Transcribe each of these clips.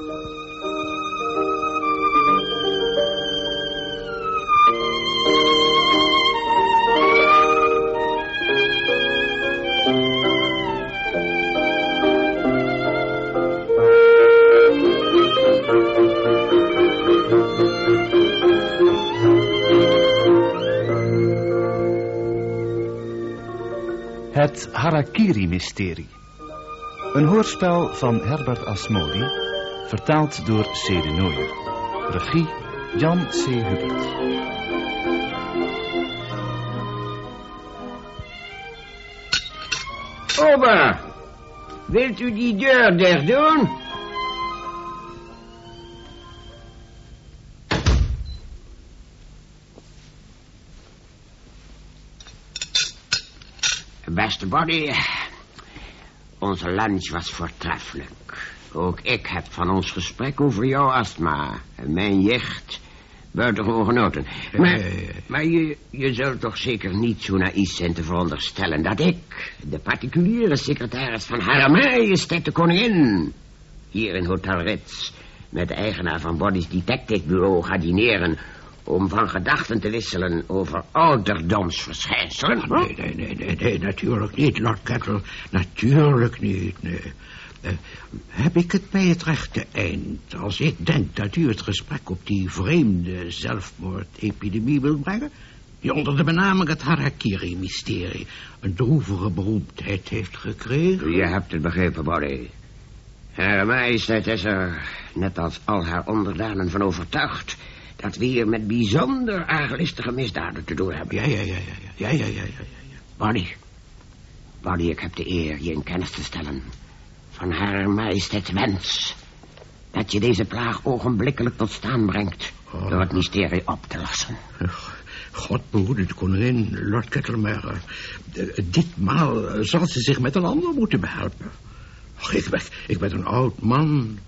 Het Harakiri-mysterie. Een hoorspel van Herbert Asmodi, vertaald door C. de. Regie Jan C. Hubert. Opa, wilt u die deur dicht doen? Beste Body, onze lunch was voortreffelijk. Ook ik heb van ons gesprek over jouw astma en mijn jicht buitengewoon genoten. Maar, maar je, je zult toch zeker niet zo naïef zijn te veronderstellen... dat ik, de particuliere secretaris van Haar Majesteit de Koningin... hier in Hotel Ritz met de eigenaar van Body's Detective Bureau ga dineren... om van gedachten te wisselen over ouderdomsverschijnselen. Nee, nee, nee, nee, nee, natuurlijk niet, Lord Kettle. Natuurlijk niet, nee. Eh, heb ik het bij het rechte eind als ik denk dat u het gesprek op die vreemde zelfmoordepidemie wilt brengen? Die onder de benaming het Harakiri-mysterie een droevige beroemdheid heeft gekregen? Je hebt het begrepen, Body. Haar majesteit is er, net als al haar onderdanen, van overtuigd... dat we hier met bijzonder arglistige misdaden te doen hebben. Ja, ja, ja, ja, ja, ja, ja, ja, ja. Body, ik heb de eer je in kennis te stellen... van haar majesteit wens... dat je deze plaag ogenblikkelijk tot staan brengt... door het mysterie op te lossen. God behoede de koningin, Lord Kettlemer. Ditmaal eh, zal ze zich met een ander moeten behelpen. Och, ik, ben, ik ben een oud man.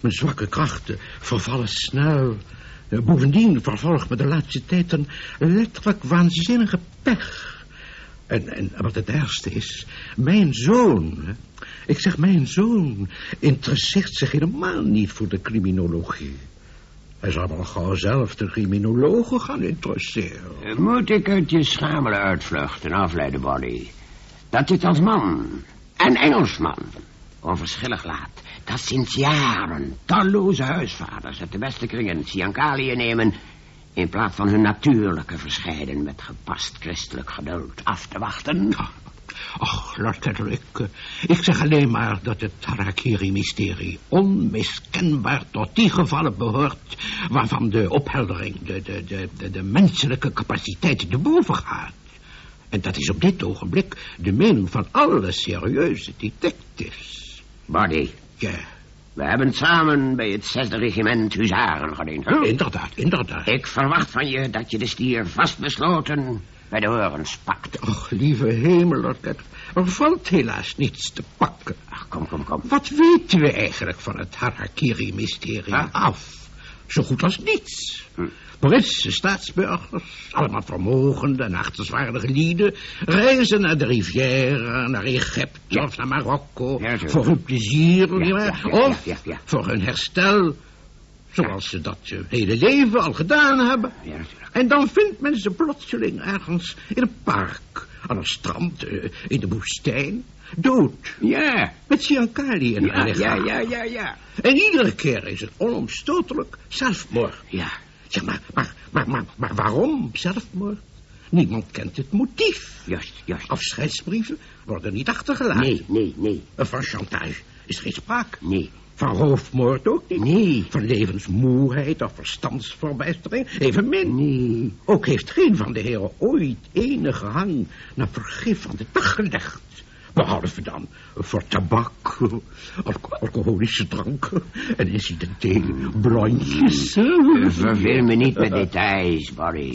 Mijn zwakke krachten vervallen snel. Eh, Bovendien vervolgt me de laatste tijd een letterlijk waanzinnige pech. En, en wat het ergste is, mijn zoon, ik zeg mijn zoon, interesseert zich helemaal niet voor de criminologie. Hij zal wel gauw zelf de criminologen gaan interesseren. Moet ik uit je schamele uitvluchten afleiden, Body? Dat dit als man en Engelsman onverschillig laat... dat sinds jaren talloze huisvaders uit de beste kringen Siankalië nemen... in plaats van hun natuurlijke verscheiden met gepast christelijk geduld af te wachten... Kettle, ik, eh, ik zeg alleen maar dat het Harakiri-mysterie onmiskenbaar tot die gevallen behoort waarvan de opheldering, de, de, de, de, de menselijke capaciteit te boven gaat. En dat is op dit ogenblik de mening van alle serieuze detectives. Body, Ja, we hebben samen bij het zesde regiment huzaren gediend. hè? inderdaad, inderdaad. Ik verwacht van je dat je de stier vastbesloten bij de horens pakt. Och, lieve hemel, Kettle, er valt helaas niets te pakken. Ach, kom, kom, kom. Wat weten we eigenlijk van het Harakiri-mysterie af? Zo goed als niets. Hm. Britse staatsburgers, allemaal vermogende en achtenswaardige lieden... reizen naar de Riviera, naar Egypte Ja. of naar Marokko... Ja, voor hun plezier, Ja, of voor hun herstel... zoals ze dat hun hele leven al gedaan hebben. Ja, natuurlijk. En dan vindt men ze plotseling ergens in een park... aan een strand, eh, in de woestijn... dood, Ja, met Siankali in ja, ja, ja, ja, ja. En iedere keer is het onomstotelijk zelfmoord. Ja, Zeg maar, maar, maar, maar, maar waarom zelfmoord? Niemand kent het motief. juist, juist. Afscheidsbrieven worden niet achtergelaten. Nee, nee, nee, Van chantage is geen sprake. nee, Van roofmoord ook niet. nee, Van levensmoeheid of verstandsverbijstering evenmin. nee. Ook heeft geen van de heren ooit enige hang naar vergif aan de dag gelegd. Behalve dan voor tabak, alco- alcoholische dranken en incidentele blondjes. Verveel me niet met details, Barry.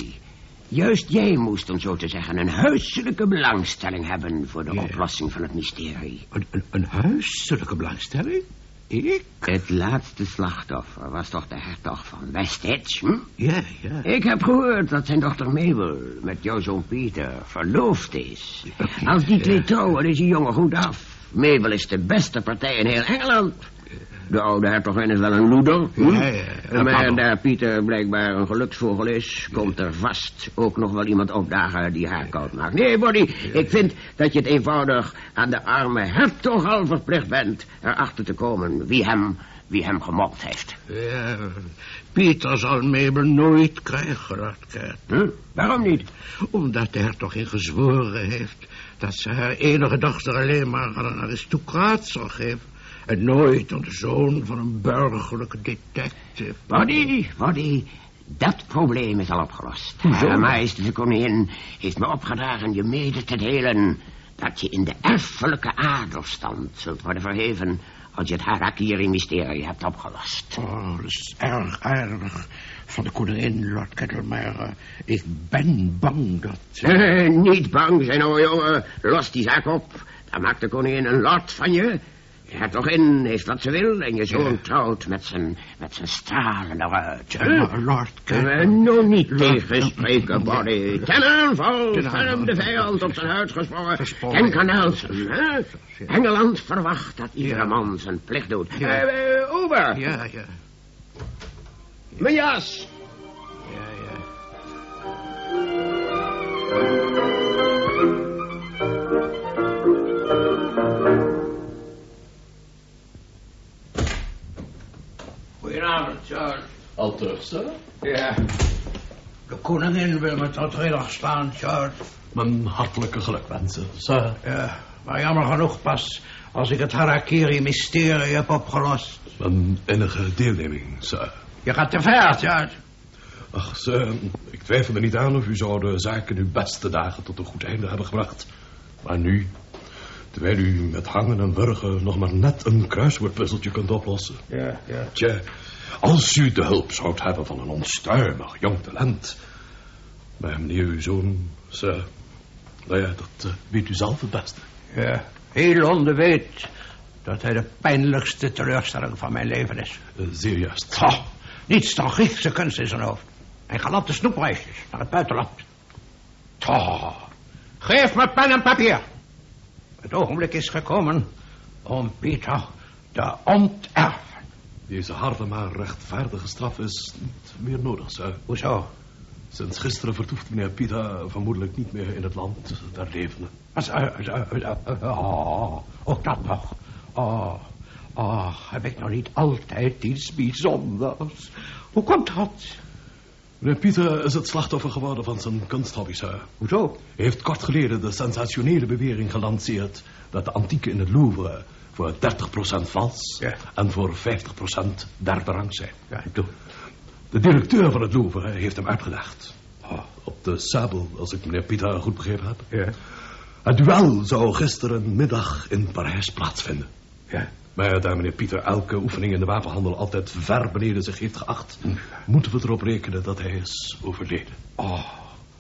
Juist jij moest, om zo te zeggen, een huiselijke belangstelling hebben... voor de Ja. oplossing van het mysterie. Een, een, een huiselijke belangstelling? Ik? Het laatste slachtoffer was toch de hertog van Westedge, hm? Ja, ja. Ik heb gehoord dat zijn dochter Mabel met jouw zoon Pieter verloofd is. Als die twee trouwen is die jongen goed af. Mabel is de beste partij in heel Engeland. De oude hertogin is wel een loeder. Hm? Ja, ja, maar daar Pieter blijkbaar een geluksvogel is... komt er vast ook nog wel iemand opdagen die haar koud maakt. Nee, Boddy, ik vind dat je het eenvoudig aan de arme hertog al verplicht bent... erachter te komen wie hem, wie hem gemokt heeft. Ja, Pieter zal Mabel nooit krijgen, Lord Hm? Waarom niet? Omdat de hertogin gezworen heeft dat ze haar enige dochter alleen maar aan een aristocraat zal geven. En nooit de zoon van een burgerlijke detective. Boddy, Boddy, dat probleem is al opgelost. De koningin heeft me opgedragen je mede te delen... dat je in de erfelijke adelstand zult worden verheven... als je het Harakiri-mysterie hebt opgelost. Oh, dat is erg aardig van de koningin, Lord Kettlemeyer. Ik ben bang dat... Eh, niet bang zijn, o jongen. Los die zaak op. Dan maakt de koningin een lord van je. De hertogin heeft wat ze wil... en je zoon Ja. trouwt met zijn, met zijn stralende ruit. Maar Lord Kunnen we Kettlemeyer... nog niet Lord- tegenspreken, Body. Ten hem aanval. de vijand op zijn huid gesprongen. Aan Nelson, hè? Engeland verwacht dat iedere man zijn plicht doet. Ja. Eh, eh, Ober, Ja, ja, mijn jas. George. Al terug, sir? Ja. De koningin wil me tot ridder slaan, George. Mijn hartelijke gelukwensen, sir. Ja, maar jammer genoeg pas als ik het Harakiri-mysterie heb opgelost. Mijn innige deelneming, sir. Je gaat te ver, George. Ach, sir, ik twijfel er niet aan of u zou de zaak in uw beste dagen tot een goed einde hebben gebracht. Maar nu, terwijl u met hangen en wurgen nog maar net een kruiswoordpuzzeltje kunt oplossen. Ja, ja. Tja, als u de hulp zou hebben van een onstuimig jong talent. Maar meneer uw zoon, sir, nou ja, dat eh, weet u zelf het beste. Ja, heel Londen weet dat hij de pijnlijkste teleurstelling van mijn leven is. Eh, zeer juist. Niets dan Griekse kunst in zijn hoofd. En galante snoepreisjes naar het buitenland. Toch, geef me pen en papier. Het ogenblik is gekomen om Pieter te onterfen. Deze harde maar rechtvaardige straf is niet meer nodig, sir. Hoezo? Sinds gisteren vertoeft meneer Pita vermoedelijk niet meer in het land. Wat, eh, eh, eh, eh, Oh, ook dat nog. Oh, oh, heb ik nog niet altijd iets bijzonders? Hoe komt dat? Meneer Pieter is het slachtoffer geworden van zijn kunsthobby, sir. Hoezo? Hij heeft kort geleden de sensationele bewering gelanceerd... dat de antieken in het Louvre voor 30% vals... Ja. en voor 50% derde rang zijn. Ja, doe. De directeur van het Louvre heeft hem uitgedaagd. Oh, Op de sabel, als ik meneer Pieter goed begrepen heb. ja, Het duel zou gisterenmiddag in Parijs plaatsvinden. ja. Maar daar meneer Pieter elke oefening in de wapenhandel altijd ver beneden zich heeft geacht... moeten we erop rekenen dat hij is overleden. Oh,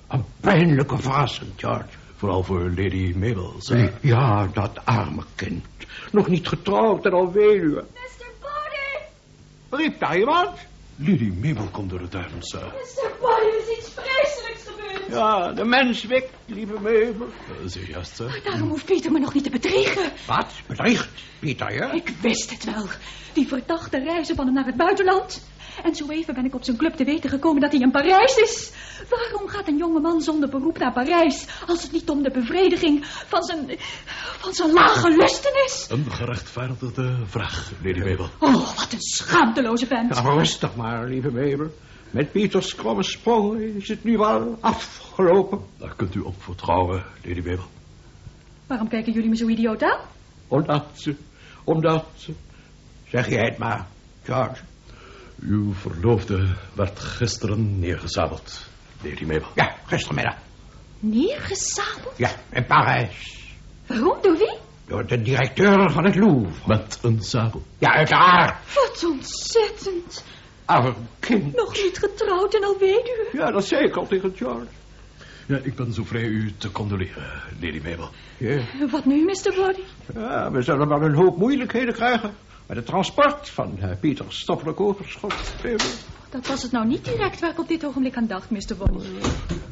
een pijnlijke verrassing, George. Vooral voor Lady Mabel. sir. Ja, dat arme kind. Nog niet getrouwd en al weduwe. Mr. Body! Riep daar iemand? Lady Mabel komt door het duim, sir. Mr. Body, er is iets vreselijks gebeurd. Ja, de mens wikt, lieve Mabel. Eh, zeer juist, sir. Daarom hoeft Pieter me nog niet te bedriegen. Wat? Bedriegt, Pieter, ja? Ik wist het wel. Die verdachte reizen van hem naar het buitenland. En zo even ben ik op zijn club te weten gekomen dat hij in Parijs is. Waarom gaat een jonge man zonder beroep naar Parijs... als het niet om de bevrediging van zijn, van zijn lage lusten is? Een gerechtvaardigde vraag, Lady Mabel. Oh, wat een schaamteloze vent. Ja, rustig maar, lieve Mabel. Met Pieters kromme sprong is het nu wel afgelopen. Daar kunt u op vertrouwen, Lady Mabel. Waarom kijken jullie me zo idioot aan? Omdat ze, omdat ze... Zeg jij het maar, George. Uw verloofde werd gisteren neergezabeld, Lady Mabel. Ja, gistermiddag. Neergezabeld? Ja, in Parijs. Waarom? Door wie? Door de directeur van het Louvre. Met een sabel. Ja, uiteraard. Wat ontzettend. Arm kind. Nog niet getrouwd en al weduwe. Ja, dat zei ik al tegen George. Ja, ik ben zo vrij u te condoleren, Lady Mabel. Ja. Wat nu, Mr. Body? ja, we zullen wel een hoop moeilijkheden krijgen... met het transport van uh, Pieters stoffelijk overschot. Mabel. Dat was het nou niet direct waar ik op dit ogenblik aan dacht, Mr. Body.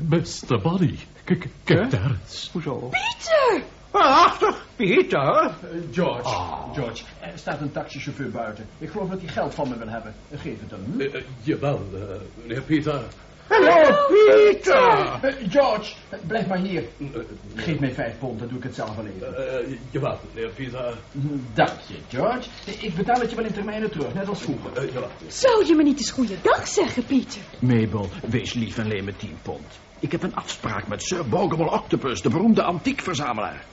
Mr. Body, kijk, kijk daar eens. Hoezo? Pieter! Waarachtig, Pieter? George, George, er staat een taxichauffeur buiten. Ik geloof dat hij geld van me wil hebben. Geef het hem. Eh, eh, jawel, eh, meneer Pieter. Hallo, Pieter! Eh, George, eh, blijf maar hier. Geef mij vijf pond, dan doe ik het zelf alleen. Eh, jawel, meneer Pieter. Dank je, George. Ik betaal het je wel in termijnen terug, net als vroeger. Eh, jawel. Zou je me niet eens goeiedag zeggen, Pieter? Mabel, wees lief en leen me tien pond. Ik heb een afspraak met Sir Bogable Octopus, de beroemde antiekverzamelaar.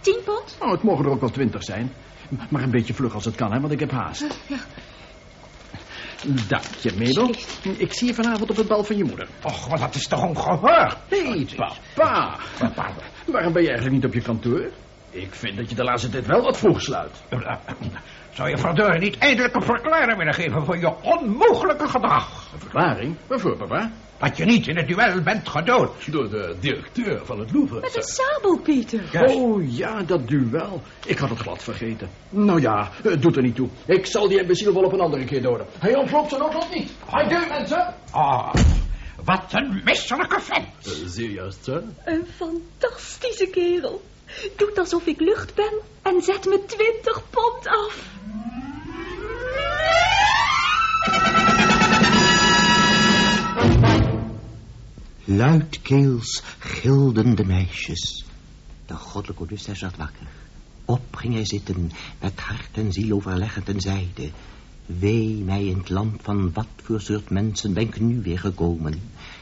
Tien pond? Oh, het mogen er ook wel twintig zijn. Maar een beetje vlug als het kan, hè, want ik heb haast. Ja. Dank je, Mabel. Ik zie je vanavond op het bal van je moeder. Och, maar dat is toch ongehoord? Hé, hey, papa. Papa, waarom ben je eigenlijk niet op je kantoor? Ik vind dat je de laatste tijd wel wat vroeg sluit. Zou je verdorie niet eindelijk een verklaring willen geven voor je onmogelijke gedrag? Een verklaring? Waarvoor, papa? Dat je niet in het duel bent gedood. Door de directeur van het Louvre. Met een sabel, Pieter. Oh ja, dat duel. Ik had het glad vergeten. Nou ja, het doet er niet toe. Ik zal die imbeciel wel op een andere keer doden. Hij ontloopt zijn noodlot niet. Hij deur, mensen. Ah, wat een misselijke vent. Eh, zeer juist, sir. Een fantastische kerel. Doet alsof ik lucht ben en zet me twintig pond af. Luidkeels gilden de meisjes. De goddelijke Odysseus werd wakker. Op ging hij zitten, met hart en ziel overleggend en zeide... Wee mij in het land van wat voor soort mensen ben ik nu weer gekomen.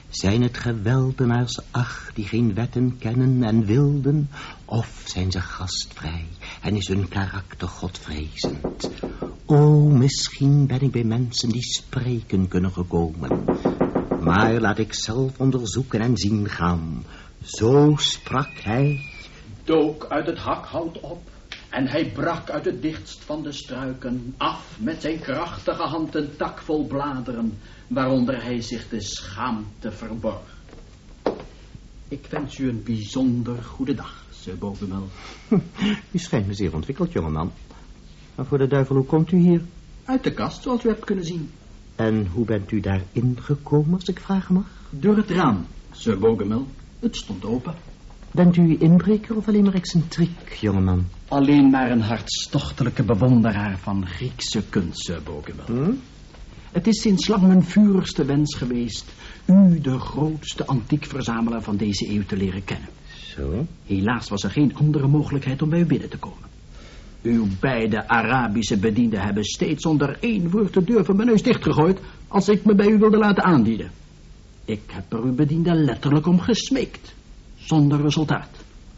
Zijn het geweldenaars, ach, die geen wetten kennen en wilden? Of zijn ze gastvrij en is hun karakter godvrezend? O, misschien ben ik bij mensen die spreken kunnen gekomen. Maar laat ik zelf onderzoeken en zien gaan. Zo sprak hij. Dook uit het hakhout op. En hij brak uit het dichtst van de struiken af met zijn krachtige hand een tak vol bladeren, waaronder hij zich de schaamte verborg. Ik wens u een bijzonder goede dag, Sir Bogumel. U schijnt me zeer ontwikkeld, jongeman. Maar voor de duivel, hoe komt u hier? Uit de kast, zoals u hebt kunnen zien. En hoe bent u daarin gekomen, als ik vragen mag? Door het raam, Sir Bogumel. Het stond open. Bent u inbreker of alleen maar excentriek, jongeman? Alleen maar een hartstochtelijke bewonderaar van Griekse kunst, Sir Bogumel. Hm? Het is sinds lang mijn vurigste wens geweest... u, de grootste antiekverzamelaar van deze eeuw, te leren kennen. Zo? Helaas was er geen andere mogelijkheid om bij u binnen te komen. Uw beide Arabische bedienden hebben steeds zonder één woord de deur van mijn neus dichtgegooid... als ik me bij u wilde laten aandienen. Ik heb er uw bedienden letterlijk om gesmeekt. Zonder resultaat.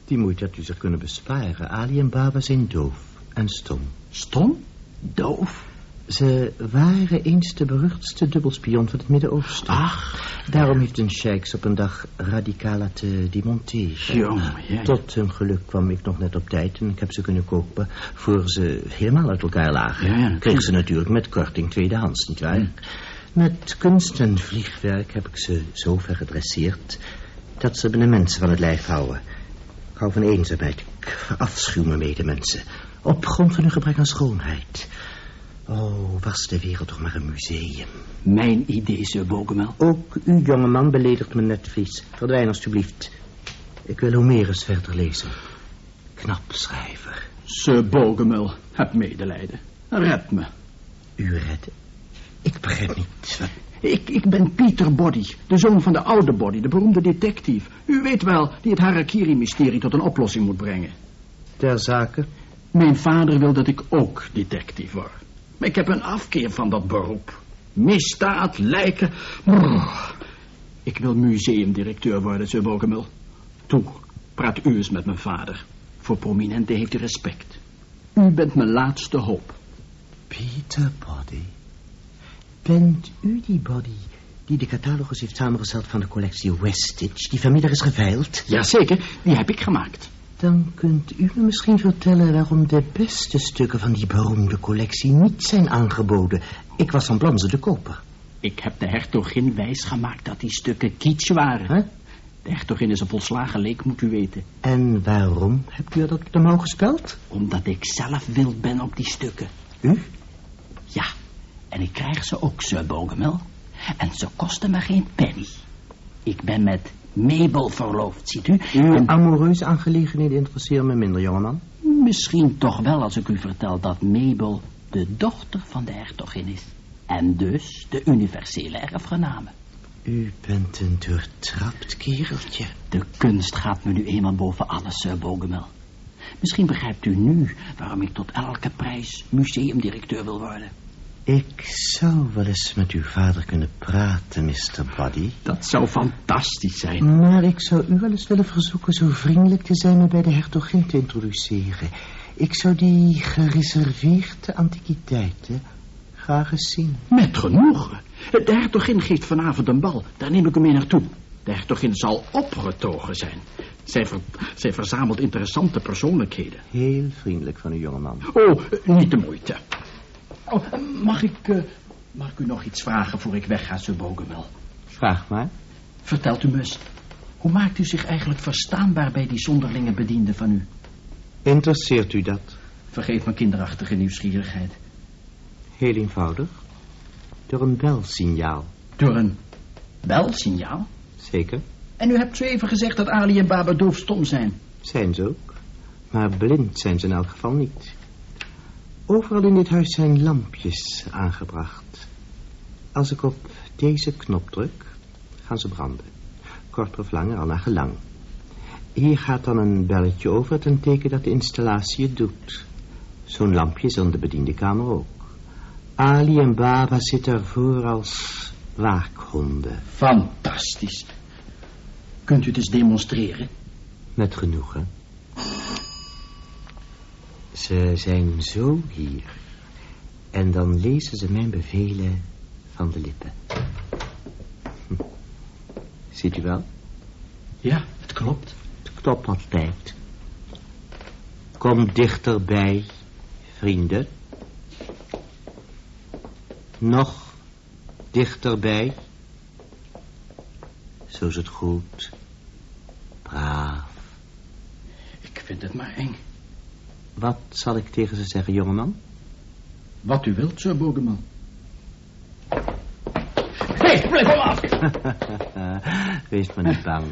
Die moeite had u zich kunnen besparen. Ali en Baba zijn doof en stom. Stom? Doof? Ze waren eens de beruchtste dubbelspion van het Midden-Oosten. Ach, Daarom heeft een sheiks op een dag radicaal laten demonteren. jongen, ja. Tot hun geluk kwam ik nog net op tijd en ik heb ze kunnen kopen voor ze helemaal uit elkaar lagen. Ja, ja, Kreeg ze natuurlijk met korting tweedehands, nietwaar? Hm. Met kunst en vliegwerk heb ik ze zo ver gedresseerd dat ze me de mensen van het lijf houden. Ik hou van eenzaamheid. Ik verafschuw me medemensen. Op grond van hun gebrek aan schoonheid. Oh, was de wereld toch maar een museum. Mijn idee, Sir Bogumel. Ook u, jongeman, beledigt mijn netvlies. Verdwijn alstublieft. Ik wil Homerus verder lezen. Knap schrijver. Sir Bogumel, heb medelijden. Red me. U redden? Ik begrijp niet. Wat... Ik, ik ben Peter Body, de zoon van de oude Body, de beroemde detective. U weet wel, die het Harakiri-mysterie tot een oplossing moet brengen. Ter zake? Mijn vader wil dat ik ook detective word. Maar ik heb een afkeer van dat beroep. Misdaad, lijken... brrr. Ik wil museumdirecteur worden, Sir Bogumil. Toe, praat u eens met mijn vader. Voor prominenten heeft u respect. U bent mijn laatste hoop. Peter Body. Bent u die Body die de catalogus heeft samengesteld van de collectie Westitch... die vanmiddag is geveild? Jazeker, die heb ik gemaakt. Dan kunt u me misschien vertellen waarom de beste stukken van die beroemde collectie niet zijn aangeboden. Ik was van plan ze te kopen. Ik heb de hertogin wijsgemaakt dat die stukken kitsch waren. Huh? De hertogin is een volslagen leek, moet u weten. En waarom hebt u dat op de mouw gespeld? Omdat ik zelf wild ben op die stukken. U? Ja, en ik krijg ze ook, Sir Bogomel. En ze kosten me geen penny. Ik ben met Mabel verloofd, ziet u. Uw En amoureuze aangelegenheden interesseren me minder, jongeman. misschien toch wel als ik u vertel dat Mabel de dochter van de hertogin is. En dus de universele erfgename. U bent een doortrapt kereltje. De kunst gaat me nu eenmaal boven alles, Sir Bogomel. Misschien begrijpt u nu waarom ik tot elke prijs museumdirecteur wil worden. Ik zou wel eens met uw vader kunnen praten, Mr. Buddy. Dat zou fantastisch zijn. Maar ik zou u wel eens willen verzoeken zo vriendelijk te zijn me bij de hertogin te introduceren. Ik zou die gereserveerde antiquiteiten graag eens zien. Met genoegen. De hertogin geeft vanavond een bal. Daar neem ik u mee naartoe. De hertogin zal opgetogen zijn. Zij, ver- zij verzamelt interessante persoonlijkheden. Heel vriendelijk van u, jongeman. Oh, niet de moeite. Oh, mag ik, eh, mag ik u nog iets vragen voor ik wegga, Sir Bogomel? Vraag maar. Vertelt u me eens, hoe maakt u zich eigenlijk verstaanbaar bij die zonderlinge bedienden van u? Interesseert u dat? Vergeef mijn kinderachtige nieuwsgierigheid. Heel eenvoudig. Door een belsignaal. Door een belsignaal? Zeker. En u hebt zo even gezegd dat Ali en Baba doofstom zijn. Zijn ze ook. Maar blind zijn ze in elk geval niet. Overal in dit huis zijn lampjes aangebracht. Als ik op deze knop druk, gaan ze branden. Korter of langer, al naar gelang. Hier gaat dan een belletje over ten teken dat de installatie het doet. Zo'n lampje is in de bediendenkamer ook. Ali en Baba zitten ervoor als waakhonden. Fantastisch. Kunt u het eens demonstreren? Met genoegen. Ze zijn zo hier. En dan lezen ze mijn bevelen van de lippen. Hm. Ziet u wel? Ja, het klopt. Het klopt altijd. Kom dichterbij, vrienden. Nog dichterbij. Zo is het goed. Braaf. Ik vind het maar eng. Wat zal ik tegen ze zeggen, jongeman? Wat u wilt, Sir. Hé, hey, blijf hem af! Wees maar niet bang.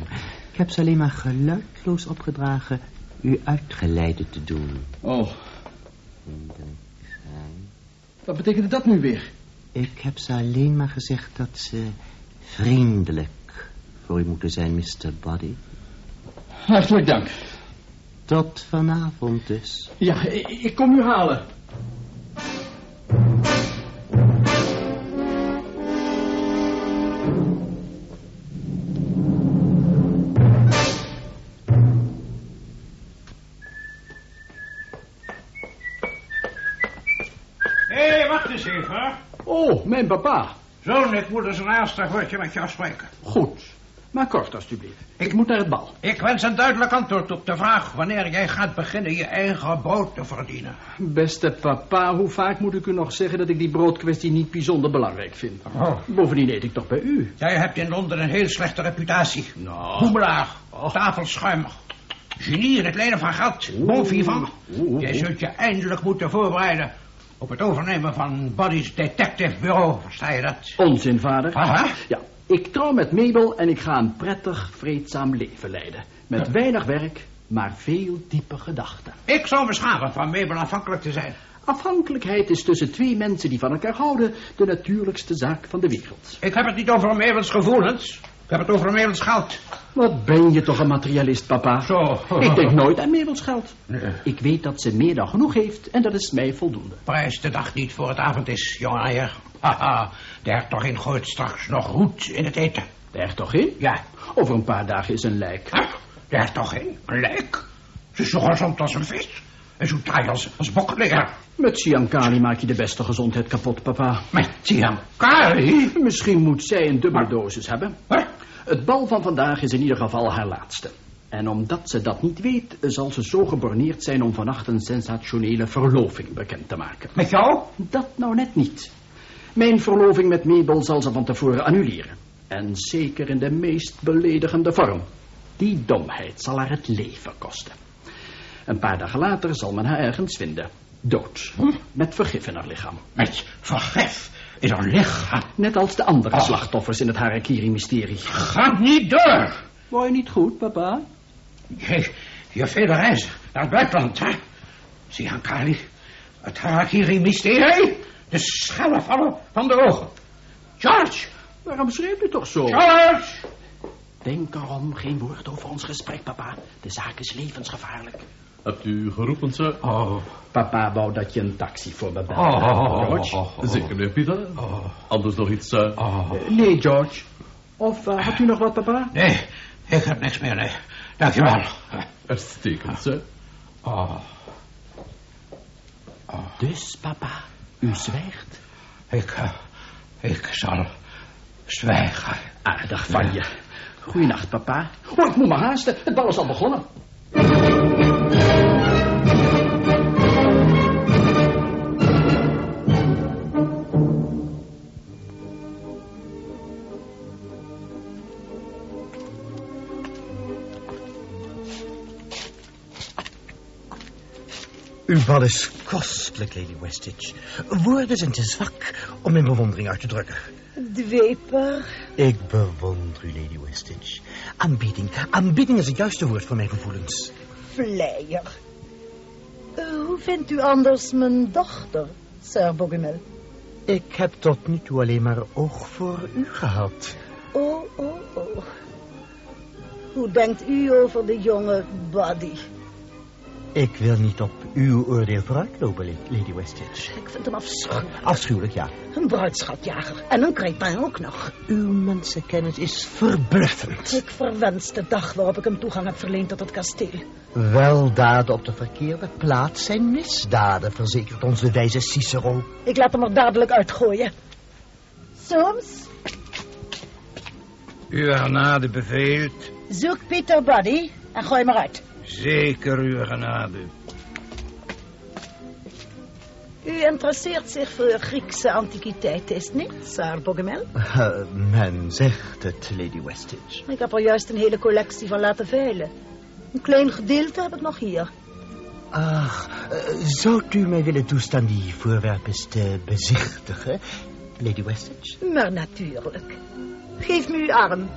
Ik heb ze alleen maar geluidloos opgedragen u uitgeleide te doen. Oh, wat betekende dat nu weer? Ik heb ze alleen maar gezegd dat ze vriendelijk voor u moeten zijn, Mr. Body. Hartelijk dank. Tot vanavond dus. Ja, ik, ik kom u halen. Hé, hey, wacht eens even. Oh, mijn papa. Zoon, ik moet eens een ernstig woordje met jou spreken. Goed. Maar kort, alstublieft. Ik moet naar het bal. Ik wens een duidelijk antwoord op de vraag wanneer jij gaat beginnen je eigen brood te verdienen. Beste papa, hoe vaak moet ik u nog zeggen dat ik die broodkwestie niet bijzonder belangrijk vind? Oh. Bovendien eet ik toch bij u? Jij hebt in Londen een heel slechte reputatie. Nou. Hoemelaar, tafelschuimer. Genie in het lenen van geld. Bon vivant. Jij zult je eindelijk moeten voorbereiden op het overnemen van Body's detective bureau. Versta je dat? Onzin, vader. Aha. Ja, ik trouw met Mabel en ik ga een prettig, vreedzaam leven leiden. Met weinig werk, maar veel diepe gedachten. Ik zou me schamen van Mabel afhankelijk te zijn. Afhankelijkheid is tussen twee mensen die van elkaar houden de natuurlijkste zaak van de wereld. Ik heb het niet over Mabels gevoelens. Ik heb het over Mabels geld. Wat ben je toch een materialist, papa? Zo. Ik denk nooit aan Mabels geld. Nee. Ik weet dat ze meer dan genoeg heeft en dat is mij voldoende. Prijs de dag niet voor het avond is, jonge eier. Haha, de hertogin gooit straks nog goed in het eten. De hertogin? Ja, Over een paar dagen is een lijk. de hertogin, een lijk. Ze is zo gezond als een vis. En zo taai als, als bokleer. Met Siankali maak je de beste gezondheid kapot, papa. Met Tiankari. Misschien moet zij een dubbele dosis hebben. Het bal van vandaag is in ieder geval haar laatste. En omdat ze dat niet weet, zal ze zo geborneerd zijn om vannacht een sensationele verloving bekend te maken. Met jou? Dat nou net niet. Mijn verloving met Mabel zal ze van tevoren annuleren. En zeker in de meest beledigende vorm. Die domheid zal haar het leven kosten. Een paar dagen later zal men haar ergens vinden. Dood. Met vergif in haar lichaam. Met vergif in haar lichaam. Net als de andere Oh. slachtoffers in het Harakiri-mysterie. Gaat niet door. Word je niet goed, papa? Je, je vele reizen naar het buitenland, hè? Zie aan, Kali. Het Harakiri-mysterie. De schellen vallen van de ogen. George! Waarom schreef u toch zo? George! Denk erom, geen woord over ons gesprek, papa. De zaak is levensgevaarlijk. Hebt u geroepen, sir? Oh, papa wou dat je een taxi voor me belt. Oh, George? Zeker, meneer Pieter. Anders nog iets, sir? Oh. Eh, Nee, George. Of eh, had u nog wat, papa? Nee, ik heb niks meer, nee. Dankjewel. Uitstekend, sir. Oh, Dus, papa, u zwijgt. ik, eh, ik zal zwijgen. Aardig van je. Goeienacht, papa. Oh, ik moet me haasten. Het bal is al begonnen. Uw bal is kostelijk, Lady Westitch. Woorden zijn te zwak om mijn bewondering uit te drukken. Dweper. Ik bewonder u, Lady Westitch. Aanbieding. Aanbieding is het juiste woord voor mijn gevoelens. Vleier. Eh, hoe vindt u anders mijn dochter, Sir Bogumil? Ik heb tot nu toe alleen maar oog voor u gehad. Oh, oh, oh. Hoe denkt u over de jonge Buddy? Ik wil niet op uw oordeel vooruitlopen, La- Lady Westitch. Ik vind hem afschuwelijk. Afschuwelijk, ja. Een bruidschatjager. En een cretin ook nog. Uw mensenkennis is verbluffend. Ik verwens de dag waarop ik hem toegang heb verleend tot het kasteel. Weldaden op de verkeerde plaats zijn misdaden, verzekert onze wijze Cicero. Ik laat hem er dadelijk uitgooien. Soms Uw genade beveelt. zoek Peter Buddy en gooi hem eruit. Zeker, uw genade. U interesseert zich voor Griekse antiquiteiten, is het niet, Sir Bogumil? Eh, men zegt het, Lady Westitch. Ik heb er juist een hele collectie van laten veilen. Een klein gedeelte heb ik nog hier. Ach, eh, zou u mij willen toestaan die voorwerpen te bezichtigen, Lady Westitch? Maar natuurlijk. Geef me uw arm.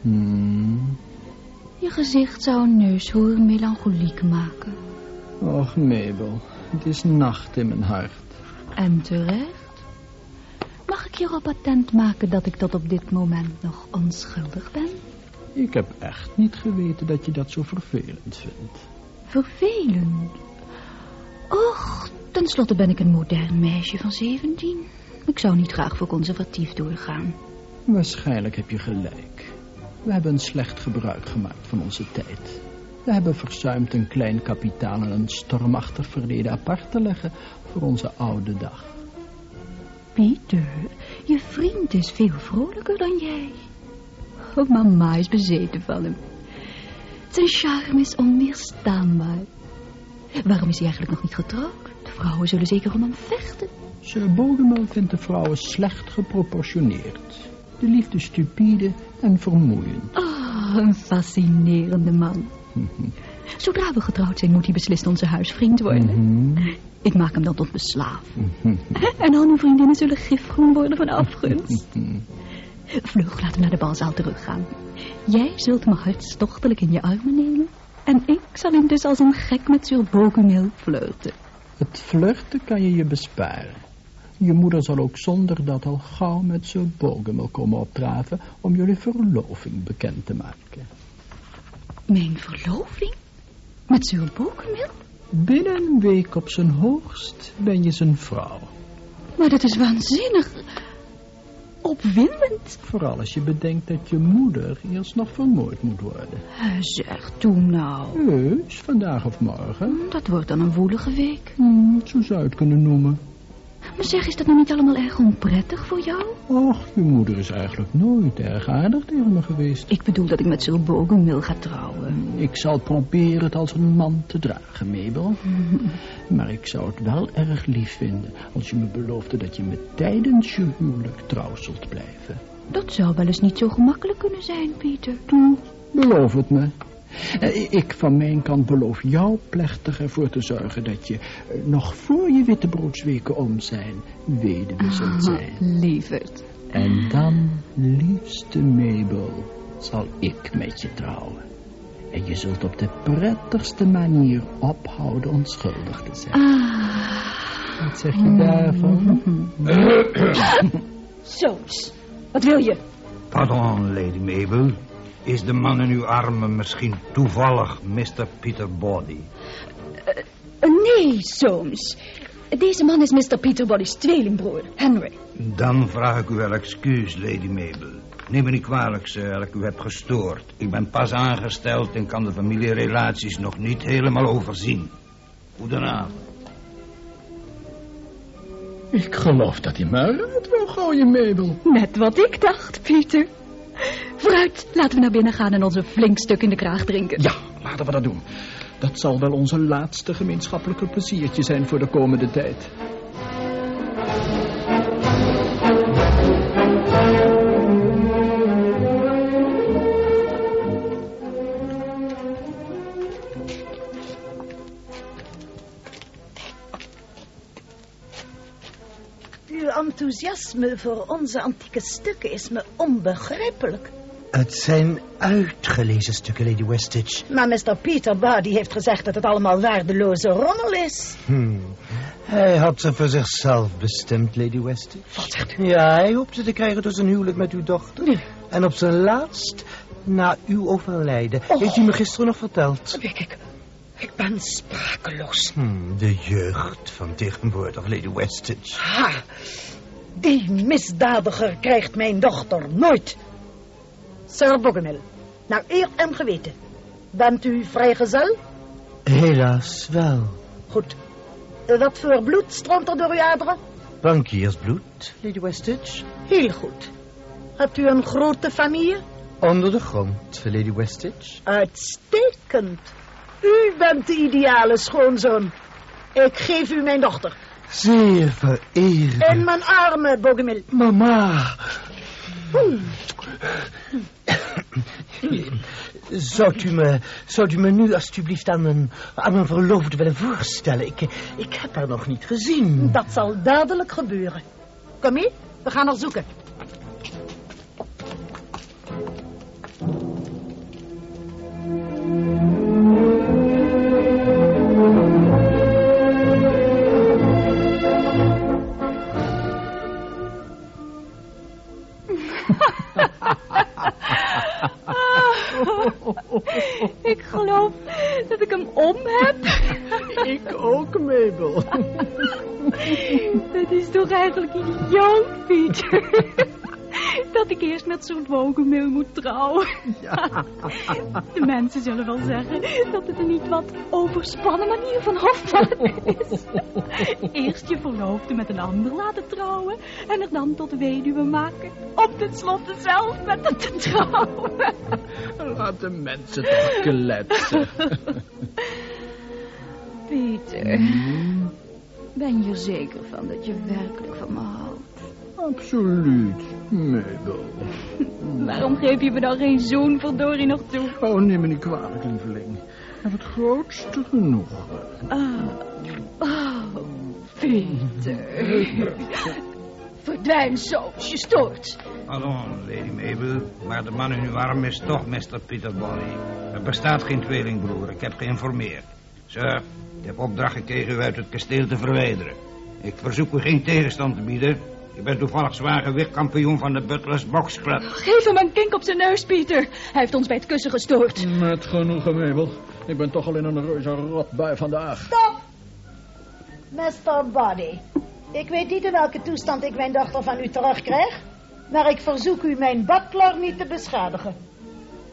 Hmm. je gezicht zou een neushoorn melancholiek maken. Och, Mabel. Het is nacht in mijn hart. En terecht. Mag ik je erop attent maken dat ik tot op dit moment nog onschuldig ben? Ik heb echt niet geweten dat je dat zo vervelend vindt. Vervelend. Och, tenslotte ben ik een modern meisje van 17. Ik zou niet graag voor conservatief doorgaan. Waarschijnlijk heb je gelijk. We hebben een slecht gebruik gemaakt van onze tijd. We hebben verzuimd een klein kapitaal en een stormachtig verleden apart te leggen voor onze oude dag. Pieter, je vriend is veel vrolijker dan jij. Oh, mama is bezeten van hem. Zijn charme is onweerstaanbaar. Waarom is hij eigenlijk nog niet getrouwd? De vrouwen zullen zeker om hem vechten. Sir Bodemel vindt de vrouwen slecht geproportioneerd. De liefde stupide en vermoeiend. Oh, een fascinerende man. Zodra we getrouwd zijn, moet hij beslist onze huisvriend worden. Ik maak hem dan tot mijn slaaf. En al uw vriendinnen zullen gifgroen worden van afgunst. Vlug, laten we naar de balzaal teruggaan. Jij zult me hartstochtelijk in je armen nemen. En ik zal intussen als een gek met Sir Bogumil flirten. Het flirten kan je je besparen. Je moeder zal ook zonder dat al gauw met Sir Bogumil komen opdraven om jullie verloving bekend te maken. Mijn verloving? Met Sir Bogumil? Binnen een week op zijn hoogst ben je zijn vrouw. Maar dat is waanzinnig. Opwindend. Vooral als je bedenkt dat je moeder eerst nog vermoord moet worden. Eh, Zeg, toen nou. Heus, vandaag of morgen. Dat wordt dan een woelige week. Hm, zo zou je het kunnen noemen. Maar zeg, is dat nou niet allemaal erg onprettig voor jou? Och, je moeder is eigenlijk nooit erg aardig tegen me geweest. Ik bedoel dat ik met Sir Bogumil ga trouwen. Ik zal proberen het als een man te dragen, Mabel. Maar ik zou het wel erg lief vinden als je me beloofde dat je me tijdens je huwelijk trouw zult blijven. Dat zou wel eens niet zo gemakkelijk kunnen zijn, Pieter. Toe, beloof het me. Eh, Ik van mijn kant beloof jou plechtig ervoor te zorgen dat je eh, nog voor je wittebroodsweken om zijn, weduwe zult zijn. Lieverd. En dan, liefste Mabel, zal ik met je trouwen. En je zult op de prettigste manier ophouden onschuldig te zijn. Wat zeg je daarvan? Soos, wat wil je? Pardon, Lady Mabel. Is de man in uw armen misschien toevallig Mr. Peter Body? Eh, Nee, Soames. Deze man is Mr. Peter Body's tweelingbroer, Henry. Dan vraag ik u wel excuus, Lady Mabel. Neem me niet kwalijk, sir, dat ik u heb gestoord. Ik ben pas aangesteld en kan de familierelaties nog niet helemaal overzien. Goedenavond. Ik geloof dat hij mij uit wil gooien, Mabel. Net wat ik dacht, Pieter. Vooruit, laten we naar binnen gaan en ons een flink stuk in de kraag drinken. Ja, laten we dat doen. Dat zal wel onze laatste gemeenschappelijke pleziertje zijn voor de komende tijd. Enthousiasme voor onze antieke stukken is me onbegrijpelijk. Het zijn uitgelezen stukken, Lady Westitch. Maar Mr. Peter Body heeft gezegd dat het allemaal waardeloze rommel is. Hmm. Hij had ze voor zichzelf bestemd, Lady Westitch. Wat zegt u? Ja, hij hoopte ze te krijgen door zijn huwelijk met uw dochter. En op zijn laatst, na uw overlijden, heeft u me gisteren nog verteld. Ik, ik, ik ben sprakeloos. Hmm, de jeugd van tegenwoordig, Lady Westitch. Ha! Die misdadiger krijgt mijn dochter nooit. Sir Bogomil, naar eer en geweten. Bent u vrijgezel? Helaas wel. Goed. Wat voor bloed stroomt er door uw aderen? Bankiersbloed, Lady Westitch. Heel goed. Hebt u een grote familie? Onder de grond, Lady Westitch. Uitstekend. U bent de ideale schoonzoon. Ik geef u mijn dochter. Zeer vereerd. In mijn armen, Bogomil. Mama. Zou u, me, zou u me nu alstublieft aan mijn, aan mijn verloofde willen voorstellen? Ik, ik heb haar nog niet gezien. Dat zal dadelijk gebeuren. Kom mee, we gaan haar zoeken. Ik geloof dat ik hem om heb. Ik ook, Mabel. Dat is toch eigenlijk idioot, Pieter. Dat ik eerst met zo'n wogenmeel moet trouwen. De mensen zullen wel zeggen dat het een niet wat overspannen manier van hofmaken is. Eerst je verloofde met een ander laten trouwen en er dan tot weduwe maken. Om tenslotte zelf met hem te trouwen. Laat de mensen toch kletsen. Pieter, ben je er zeker van dat je werkelijk van me houdt? Absoluut, Mabel. Waarom geef je me dan geen zoen verdorie nog toe? Oh, neem me niet kwalijk, lieveling. Ik heb het grootste genoegen. Ah, oh, Pieter. Verdwijn zo, je stoort. Pardon, Lady Mabel, maar de man in uw arm is toch Mr. Peter Body. Er bestaat geen tweelingbroer, ik heb geïnformeerd. Sir, ik heb opdracht gekregen u uit het kasteel te verwijderen. Ik verzoek u geen tegenstand te bieden. Ik ben toevallig zwaar gewichtkampioen van de Butlers Box Club. Geef hem een kink op zijn neus, Pieter. Hij heeft ons bij het kussen gestoord. Met genoegen, Mabel. Ik ben toch al in een reuze rotbui vandaag. Stop! Mr. Body, ik weet niet in welke toestand ik mijn dochter van u terugkrijg, maar ik verzoek u mijn butler niet te beschadigen.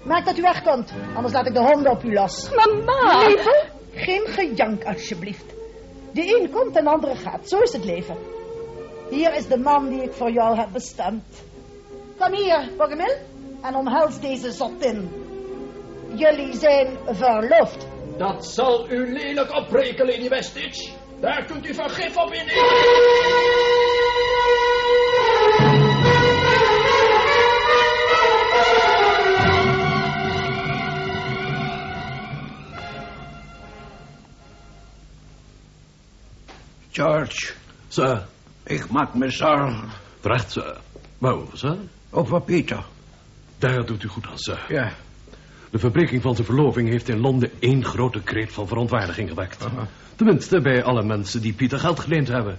Maak dat u wegkomt, anders laat ik de honden op u los. Mama! Lieve, geen gejank alsjeblieft. De een komt en de andere gaat, zo is het leven. Hier is de man die ik voor jou heb bestemd. Kom hier, Bogemil, en omhels deze zottin. Jullie zijn verloofd. Dat zal u lelijk opbreken, Lady Westitch. Daar kunt u van gif op in. George. Sir ik maak me zorgen terecht, sir. Waarover, sir? over Pieter. Daar doet u goed aan, sir. Ja. De verbreking van zijn verloving heeft in Londen één grote kreet van verontwaardiging gewekt. Tenminste, bij alle mensen die Pieter geld geleend hebben.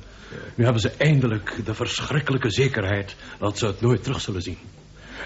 Nu hebben ze eindelijk de verschrikkelijke zekerheid dat ze het nooit terug zullen zien.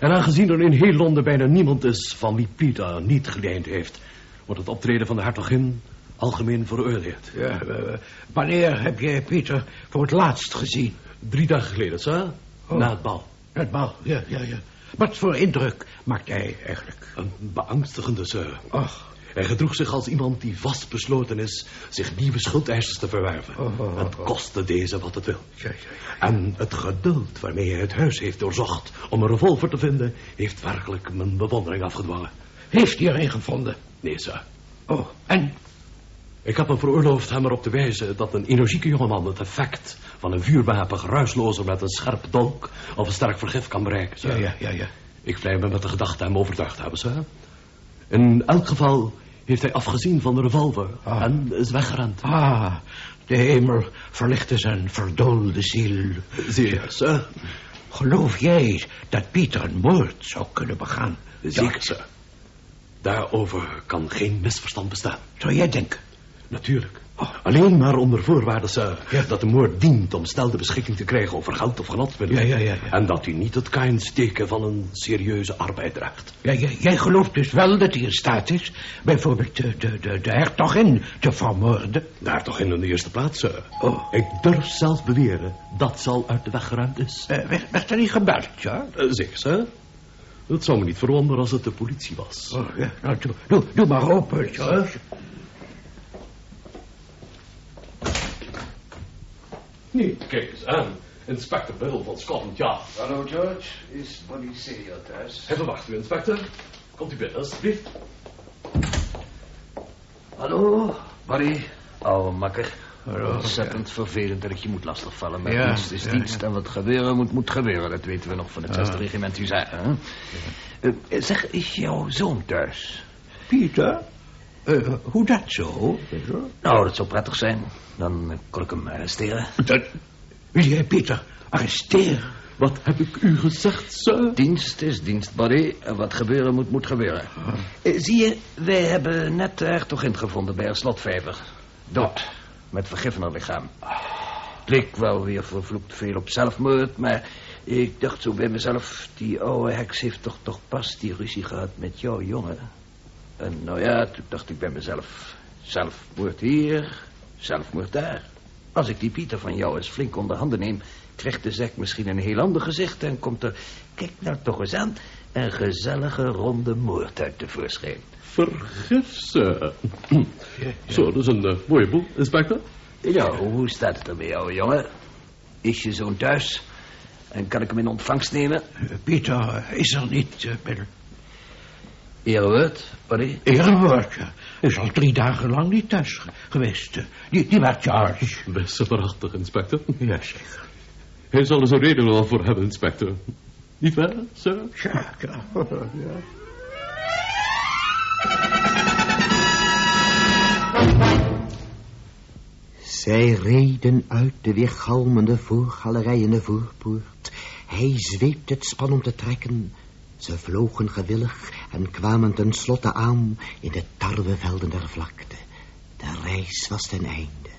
En aangezien er in heel Londen bijna niemand is van wie Pieter niet geleend heeft, wordt het optreden van de hertogin algemeen veroordeeld. ja eh, wanneer heb jij Pieter voor het laatst gezien? Drie dagen geleden, sir, Oh. na het bal. Het bal, ja, ja, ja. Wat voor indruk maakt hij eigenlijk? Een beangstigende, sir. Ach, Hij gedroeg zich als iemand die vastbesloten is zich nieuwe schuldeisers te verwerven. Oh, oh, oh, Het kostte deze wat het wil. ja, ja, ja. En het geduld waarmee hij het huis heeft doorzocht om een revolver te vinden, heeft werkelijk mijn bewondering afgedwongen. Heeft hij erin gevonden? Nee, sir. Oh, en? Ik heb hem veroorloofd hem erop te wijzen dat een energieke jongeman het effect van een vuurwapen geruislozer met een scherp dolk of een sterk vergif kan bereiken. sir. Ja, ja, ja, ja. Ik vlei me met de gedachte hem overtuigd hebben, sir. In elk geval heeft hij afgezien van de revolver Ah. en is weggerend. Ah, de hemel verlichte zijn verdoolde ziel. Zeer, sir. Geloof jij dat Pieter een moord zou kunnen begaan? Zeker, sir. Daarover kan geen misverstand bestaan. Zou jij denken? Natuurlijk. Alleen maar onder voorwaarde, sir, Ja. dat de moord dient om snel de beschikking te krijgen over geld of genotmiddelen. Ja, ja, ja, ja. En dat hij niet het kainsteken van een serieuze arbeid draagt. Ja, jij, jij gelooft dus wel dat hij in staat is... bijvoorbeeld de, de, de, de hertogin te vermoorden? Daar toch in de eerste plaats, sir. Oh. Ik durf zelfs beweren dat zal uit de weg geruimd is. Eh, werd, werd er niet gebeld, ja? Eh, zeker, sir. Het zou me niet verwonderen als het de politie was. Oh, ja. Nou, doe, doe, doe maar open, George. Nee, kijk eens aan. Inspector Biddle van Scotland Yard. Hallo George, is Bonnie Senior thuis? Even wachten, inspector. Komt u binnen, alstublieft. Hallo, Barry. Oude makker. Ontzettend vervelend dat ik je moet lastigvallen. Maar Ja, dienst is ja, dienst en wat gebeuren moet, moet gebeuren. Dat weten we nog van het 6e regiment Huzaren. hè? Eh, zeg, is jouw zoon thuis? Pieter? Eh, hoe dat zo? Nou, dat zou prettig zijn. Dan eh, kon ik hem arresteren. Dat, wil jij Pieter arresteren? Wat heb ik u gezegd, sir? Dienst is dienst, Barry. En wat gebeuren moet, moet gebeuren. Eh, zie je, wij hebben net de hertogin gevonden bij haar slotvijver. Dood. Met vergif in haar lichaam. Het leek wel weer vervloekt veel op zelfmoord, maar ik dacht zo bij mezelf... die oude heks heeft toch, toch pas die ruzie gehad met jouw jongen. En nou ja, toen dacht ik bij mezelf... zelfmoord hier, zelfmoord daar. Als ik die Pieter van jou eens flink onder handen neem... krijgt de zek misschien een heel ander gezicht... en komt er, kijk nou toch eens aan... een gezellige ronde moord uit tevoorschijn. Vergif, sir. Zo, dat is een eh, mooie boel, inspector. Ja, hoe staat het er bij jou, jongen? Is je zoon thuis? En kan ik hem in ontvangst nemen? Eh, Pieter is er niet, uh, Biddle. Erewoord, Barry? Eerwoord, ja. Hij is al drie dagen lang niet thuis ge- geweest. Die, die werd George. Best prachtig, inspector. Jazeker. Hij zal er zo reden wel voor hebben, inspector. Niet waar, sir? Ja, ja. ja. Zij reden uit de weergalmende voorgalerij in de voorpoort. Hij zweepte het span om te trekken. Ze vlogen gewillig en kwamen tenslotte aan in de tarwevelden der vlakte. De reis was ten einde.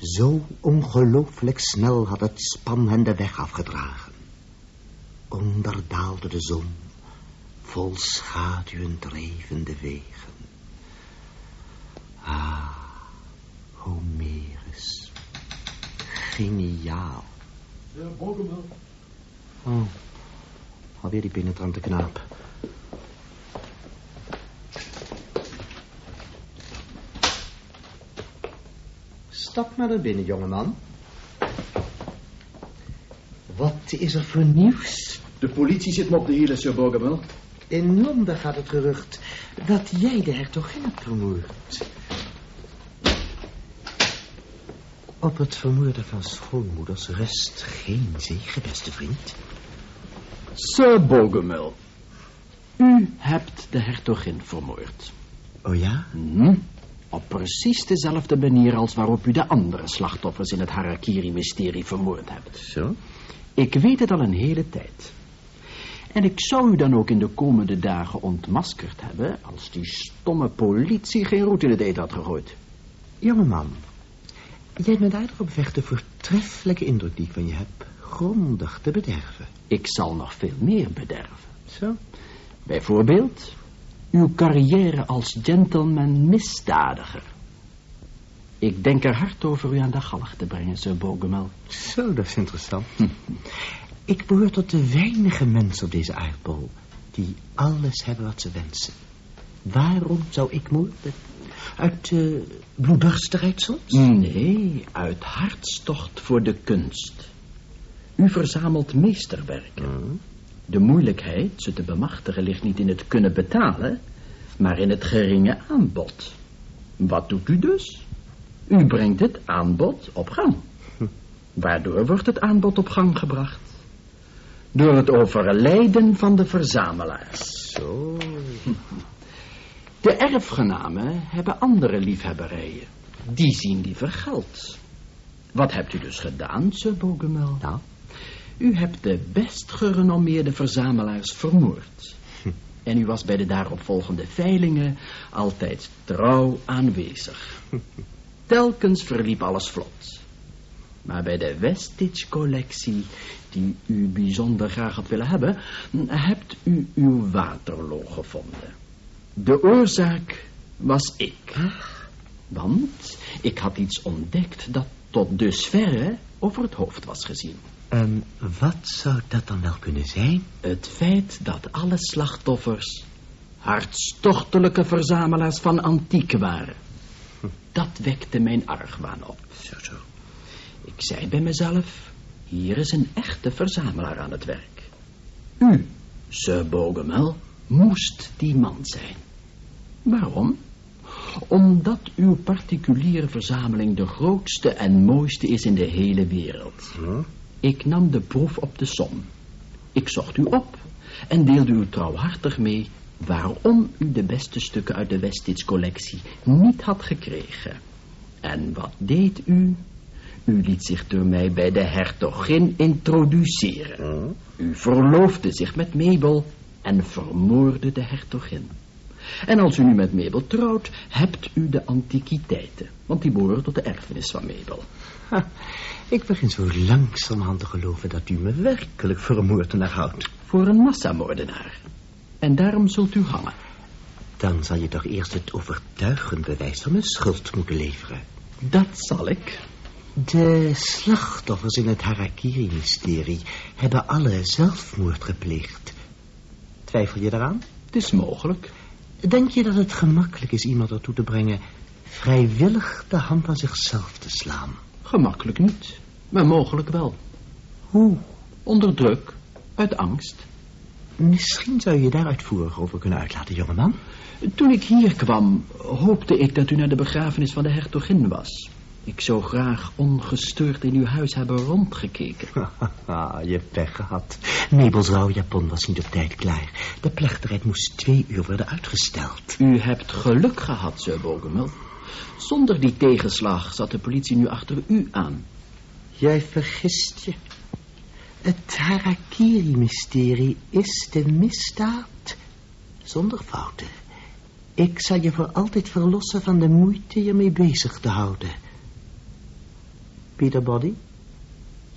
Zo ongelooflijk snel had het span hen de weg afgedragen. Onder daalde de zon, vol schaduwen dreven de wegen. Ah, Homerus. Geniaal. Ja, Bogemel. Oh, alweer die penetrante knaap. Stap maar naar binnen, jongeman. Wat is er voor nieuws? De politie zit me op de hielen, Sir Bogamel. In Londen gaat het gerucht dat jij de hertogin hebt vermoord. Op het vermoorden van schoonmoeders rust geen zegen, beste vriend. Sir Bogamel. U hebt de hertogin vermoord. Oh ja? Hm? Op precies dezelfde manier als waarop u de andere slachtoffers in het Harakiri-mysterie vermoord hebt. Zo? Ik weet het al een hele tijd. En ik zou u dan ook in de komende dagen ontmaskerd hebben... als die stomme politie geen roet in het eten had gegooid. Jongeman, jij bent aardig op weg de voortreffelijke indruk die ik van je heb grondig te bederven. Ik zal nog veel meer bederven. Zo? Bijvoorbeeld uw carrière als gentleman misdadiger. Ik denk er hard over u aan de galg te brengen, Sir Bogomel. Zo, dat is interessant. Ik behoor tot de weinige mensen op deze aardbol die alles hebben wat ze wensen. Waarom zou ik moorden? Uit uh, bloeddorstigheid soms? Nee, uit hartstocht voor de kunst. U verzamelt meesterwerken. De moeilijkheid ze te bemachtigen ligt niet in het kunnen betalen, maar in het geringe aanbod. Wat doet u dus? U brengt het aanbod op gang. Waardoor wordt het aanbod op gang gebracht? Door het overlijden van de verzamelaars. Zo. De erfgenamen hebben andere liefhebberijen. Die zien liever geld. Wat hebt u dus gedaan, Sir Bogomel? Nou? U hebt de best gerenommeerde verzamelaars vermoord. En u was bij de daaropvolgende veilingen altijd trouw aanwezig. Telkens verliep alles vlot. Maar bij de Westitch-collectie, die u bijzonder graag had willen hebben, hebt u uw Waterloo gevonden. De oorzaak was ik. Want ik had iets ontdekt dat tot dusverre over het hoofd was gezien. En wat zou dat dan wel kunnen zijn? Het feit dat alle slachtoffers hartstochtelijke verzamelaars van antiek waren. Dat wekte mijn argwaan op. Zo, zo. Ik zei bij mezelf, hier is een echte verzamelaar aan het werk. U, Sir Bogomel, moest die man zijn. Waarom? Omdat uw particuliere verzameling de grootste en mooiste is in de hele wereld. Ik nam de proef op de som. Ik zocht u op en deelde u trouwhartig mee waarom u de beste stukken uit de Westitz collectie niet had gekregen. En wat deed u? U liet zich door mij bij de hertogin introduceren. U verloofde zich met Mabel en vermoorde de hertogin. En als u nu met Mabel trouwt, hebt u de antiquiteiten. Want die behoren tot de erfenis van Mabel. Ha, ik begin zo langzamerhand te geloven dat u me werkelijk voor een moordenaar houdt. Voor een massamoordenaar. En daarom zult u hangen. Dan zal je toch eerst het overtuigend bewijs van mijn schuld moeten leveren. Dat zal ik. De slachtoffers in het Harakiri-mysterie hebben alle zelfmoord gepleegd. Twijfel je daaraan? Het is mogelijk. Denk je dat het gemakkelijk is iemand ertoe te brengen vrijwillig de hand aan zichzelf te slaan? Gemakkelijk niet, maar mogelijk wel. Hoe? Onder druk, uit angst. Misschien zou je daar uitvoerig over kunnen uitlaten, jongeman. Toen ik hier kwam, hoopte ik dat u naar de begrafenis van de hertogin was. Ik zou graag ongestoord in uw huis hebben rondgekeken. Je pech gehad. Mabels rouwjapon was niet op tijd klaar. De plechtigheid moest twee uur worden uitgesteld. U hebt geluk gehad, Sir Bogomel. Zonder die tegenslag zat de politie nu achter u aan. Jij vergist je. Het Harakiri-mysterie is de misdaad zonder fouten. Ik zal je voor altijd verlossen van de moeite je mee bezig te houden. Peter Body,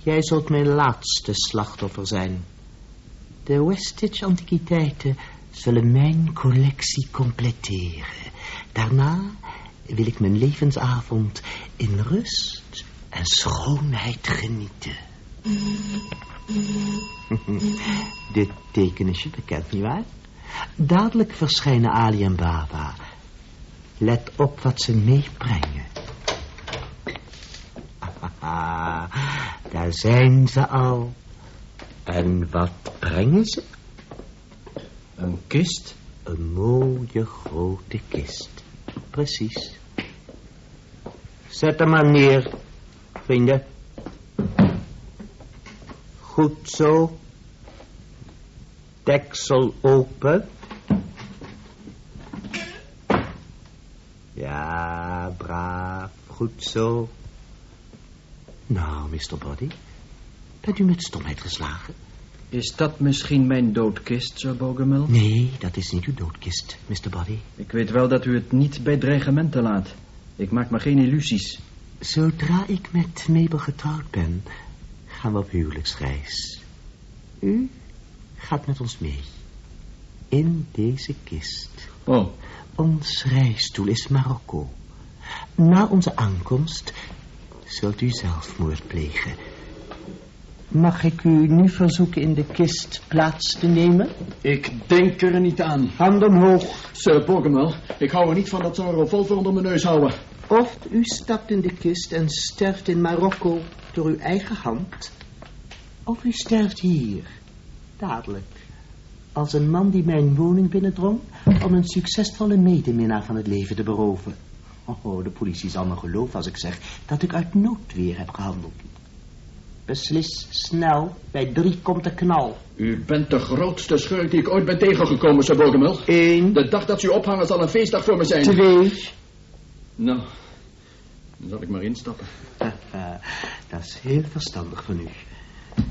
jij zult mijn laatste slachtoffer zijn. De Westitch antiquiteiten zullen mijn collectie completeren. Daarna wil ik mijn levensavond in rust en schoonheid genieten. Dit teken is je bekend, nietwaar? Dadelijk verschijnen Ali en Baba. Let op wat ze meebrengen. Daar zijn ze al. En wat brengen ze? Een kist? Een mooie grote kist. Precies. Zet hem maar neer, vrienden. Goed zo. Deksel open. Ja, Ja, braaf. Goed zo. Nou, Mr. Body, bent u met stomheid geslagen? Is dat misschien mijn doodkist, Sir Bogomil? Nee, dat is niet uw doodkist, Mr. Body. Ik weet wel dat u het niet bij dreigementen laat. Ik maak me geen illusies. Zodra ik met Mabel getrouwd ben, gaan we op huwelijksreis. U gaat met ons mee. In deze kist. Oh. Ons reisstoel is Marokko. Na onze aankomst zult u zelfmoord plegen. Mag ik u nu verzoeken in de kist plaats te nemen? Ik denk er niet aan. Hand omhoog. Sir Bogomil, ik hou er niet van dat ze een revolver onder mijn neus houden. Of u stapt in de kist en sterft in Marokko door uw eigen hand. Of u sterft hier, dadelijk. Als een man die mijn woning binnendrong om een succesvolle medeminnaar van het leven te beroven. Oh, de politie zal me geloven als ik zeg dat ik uit noodweer heb gehandeld. Beslis snel, bij drie komt de knal. U bent de grootste schurk die ik ooit ben tegengekomen, Sir Bogomil. Eén, De dag dat ze u ophangen zal een feestdag voor me zijn. twee. Nou, dan zal ik maar instappen. dat is heel verstandig van u.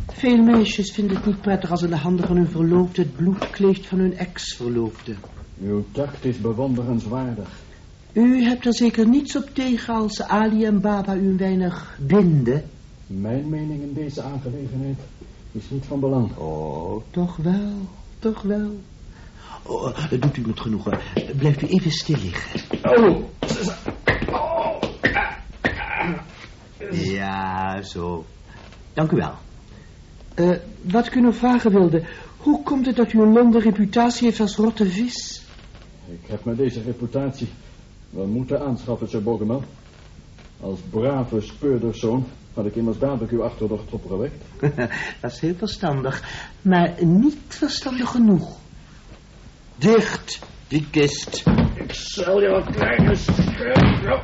Veel meisjes vinden het niet prettig als in de handen van hun verloofde het bloed kleeft van hun ex-verloofde. Uw tact is bewonderenswaardig. U hebt er zeker niets op tegen als Ali en Baba u een weinig binden. Mijn mening in deze aangelegenheid is niet van belang. Oh, toch wel, toch wel. Oh, eh, doet u met genoegen. Blijft u even stil liggen. Oh, Ja, zo. Dank u wel. Eh, wat ik u nog vragen wilde. Hoe komt het dat u in Londen reputatie heeft als rotte vis? ik heb me deze reputatie wel moeten aanschaffen, Sir Bogomil. Als brave speurderszoon had ik immers dadelijk uw achterdocht opgewekt. dat is heel verstandig, maar niet verstandig genoeg. Dicht, die kist. Ik zal je een kleine schurk.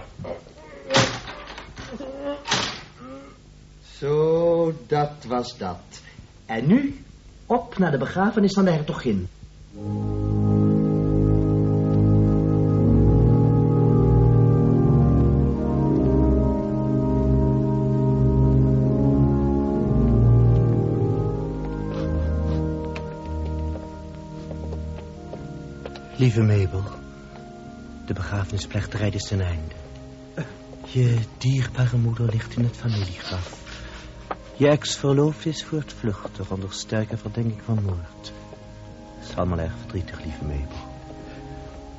Zo, dat was dat. En nu op naar de begrafenis van de hertogin. Lieve Mabel, de begrafenisplechtigheid is ten einde. Je dierbare moeder ligt in het familiegraf. Je ex-verloofde is voortvluchtig onder sterke verdenking van moord. Het is allemaal erg verdrietig, lieve Mabel.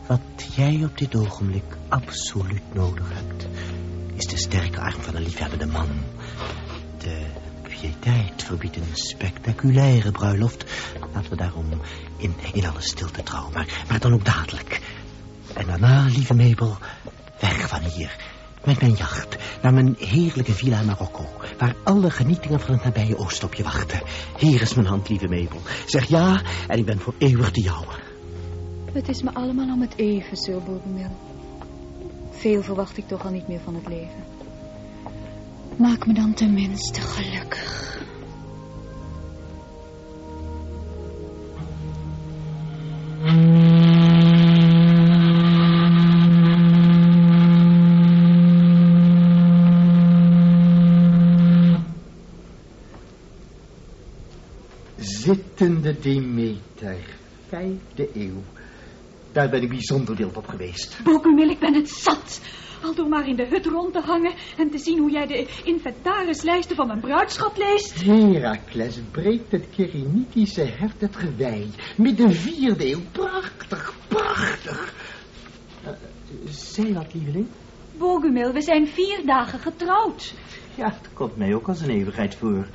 Wat jij op dit ogenblik absoluut nodig hebt... is de sterke arm van een liefhebbende man. De piëteit verbiedt een spectaculaire bruiloft. Laten we daarom in, in alle stilte trouwen, maar, maar dan ook dadelijk. En daarna, lieve Mabel, weg van hier... Met mijn jacht naar mijn heerlijke villa Marokko... waar alle genietingen van het nabije oosten op je wachten. Hier is mijn hand, lieve Mabel. Zeg ja en ik ben voor eeuwig de jouwe. Het is me allemaal om het even, Sir Bogomil. Veel verwacht ik toch al niet meer van het leven. Maak me dan tenminste gelukkig. Zittende Demeter, vijfde eeuw. Daar ben ik bijzonder wild op geweest. Bogomil, ik ben het zat. Al door maar in de hut rond te hangen en te zien hoe jij de inventarislijsten van mijn bruidschat leest. Herakles breekt het Kerinitische hert het gewei. Midden vierde eeuw, prachtig, prachtig. Uh, zei wat, lieveling? Bogomil, we zijn vier dagen getrouwd. Ja, het komt mij ook als een eeuwigheid voor.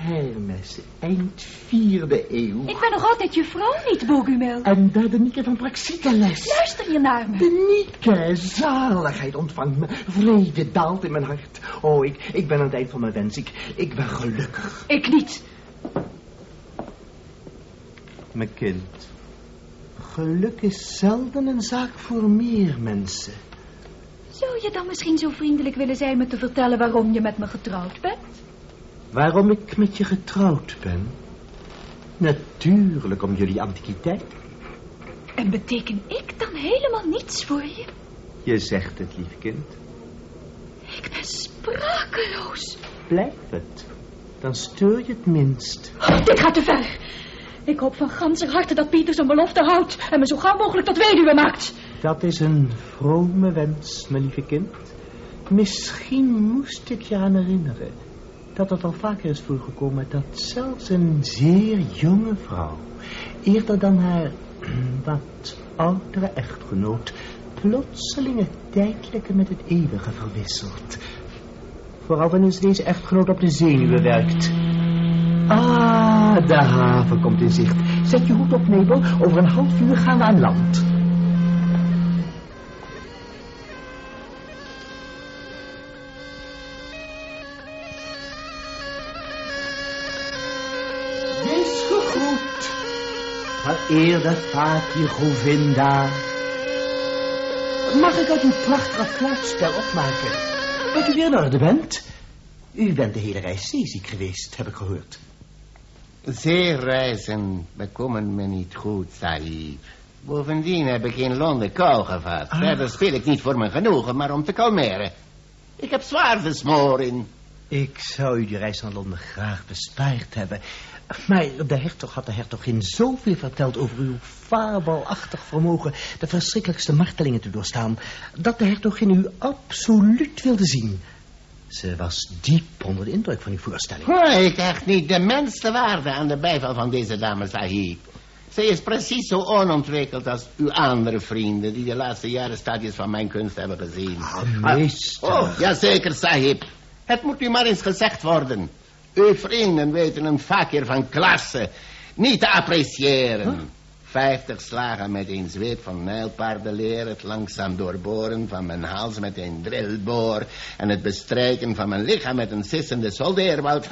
Hermes, eind vierde eeuw. Ik ben nog altijd je vrouw niet, Bogumil. En daar de Nieke van Praxiteles. Luister je naar me. De Nieke, zaligheid ontvangt me. Vrede daalt in mijn hart. Oh, ik, ik ben aan het eind van mijn wens. Ik, ik ben gelukkig. Ik niet. Mijn kind, geluk is zelden een zaak voor meer mensen. Zou je dan misschien zo vriendelijk willen zijn me te vertellen waarom je met me getrouwd bent? Waarom ik met je getrouwd ben? Natuurlijk om jullie antiquiteit. En beteken ik dan helemaal niets voor je? Je zegt het, lief kind. Ik ben sprakeloos. Blijf het. Dan steur je het minst. Oh, dit gaat te ver. Ik hoop van ganser harte dat Pieter zijn belofte houdt... en me zo gauw mogelijk tot weduwe maakt. Dat is een vrome wens, mijn lieve kind. Misschien moest ik je aan herinneren... dat het al vaker is voorgekomen... dat zelfs een zeer jonge vrouw... eerder dan haar wat oudere echtgenoot... plotseling het tijdelijke met het eeuwige verwisselt... Vooral wanneer ze deze echtgenoot op de zenuwen werkt. Ah, de haven komt in zicht. Zet je hoed op, Nebel. Over een half uur gaan we aan land. Vereerde vaatje Govinda. Mag ik uit uw prachtige fluitspel opmaken? Dat u weer in orde bent? U bent de hele reis zeeziek geweest, heb ik gehoord. Zeereizen bekomen me niet goed, Sahib. Bovendien heb ik in Londen kou gevat. Ah. Verder speel ik niet voor mijn genoegen, maar om te kalmeren. Ik heb zwaar versmoring. Ik zou u die reis naar Londen graag bespaard hebben. Maar de hertog had de hertogin zoveel verteld over uw fabelachtig vermogen de verschrikkelijkste martelingen te doorstaan, dat de hertogin u absoluut wilde zien. Ze was diep onder de indruk van uw voorstelling. Oh, ik hecht niet de minste waarde aan de bijval van deze dame Sahib. Zij is precies zo onontwikkeld als uw andere vrienden... die de laatste jaren stadiums van mijn kunst hebben gezien. Ah, meester. Oh, jazeker, Sahib. Het moet u maar eens gezegd worden. Uw vrienden weten een vakje van klasse niet te appreciëren. Vijftig slagen met een zweep van nijlpaardenleer... het langzaam doorboren van mijn hals met een drillboor... en het bestrijken van mijn lichaam met een sissende soldeerwoud.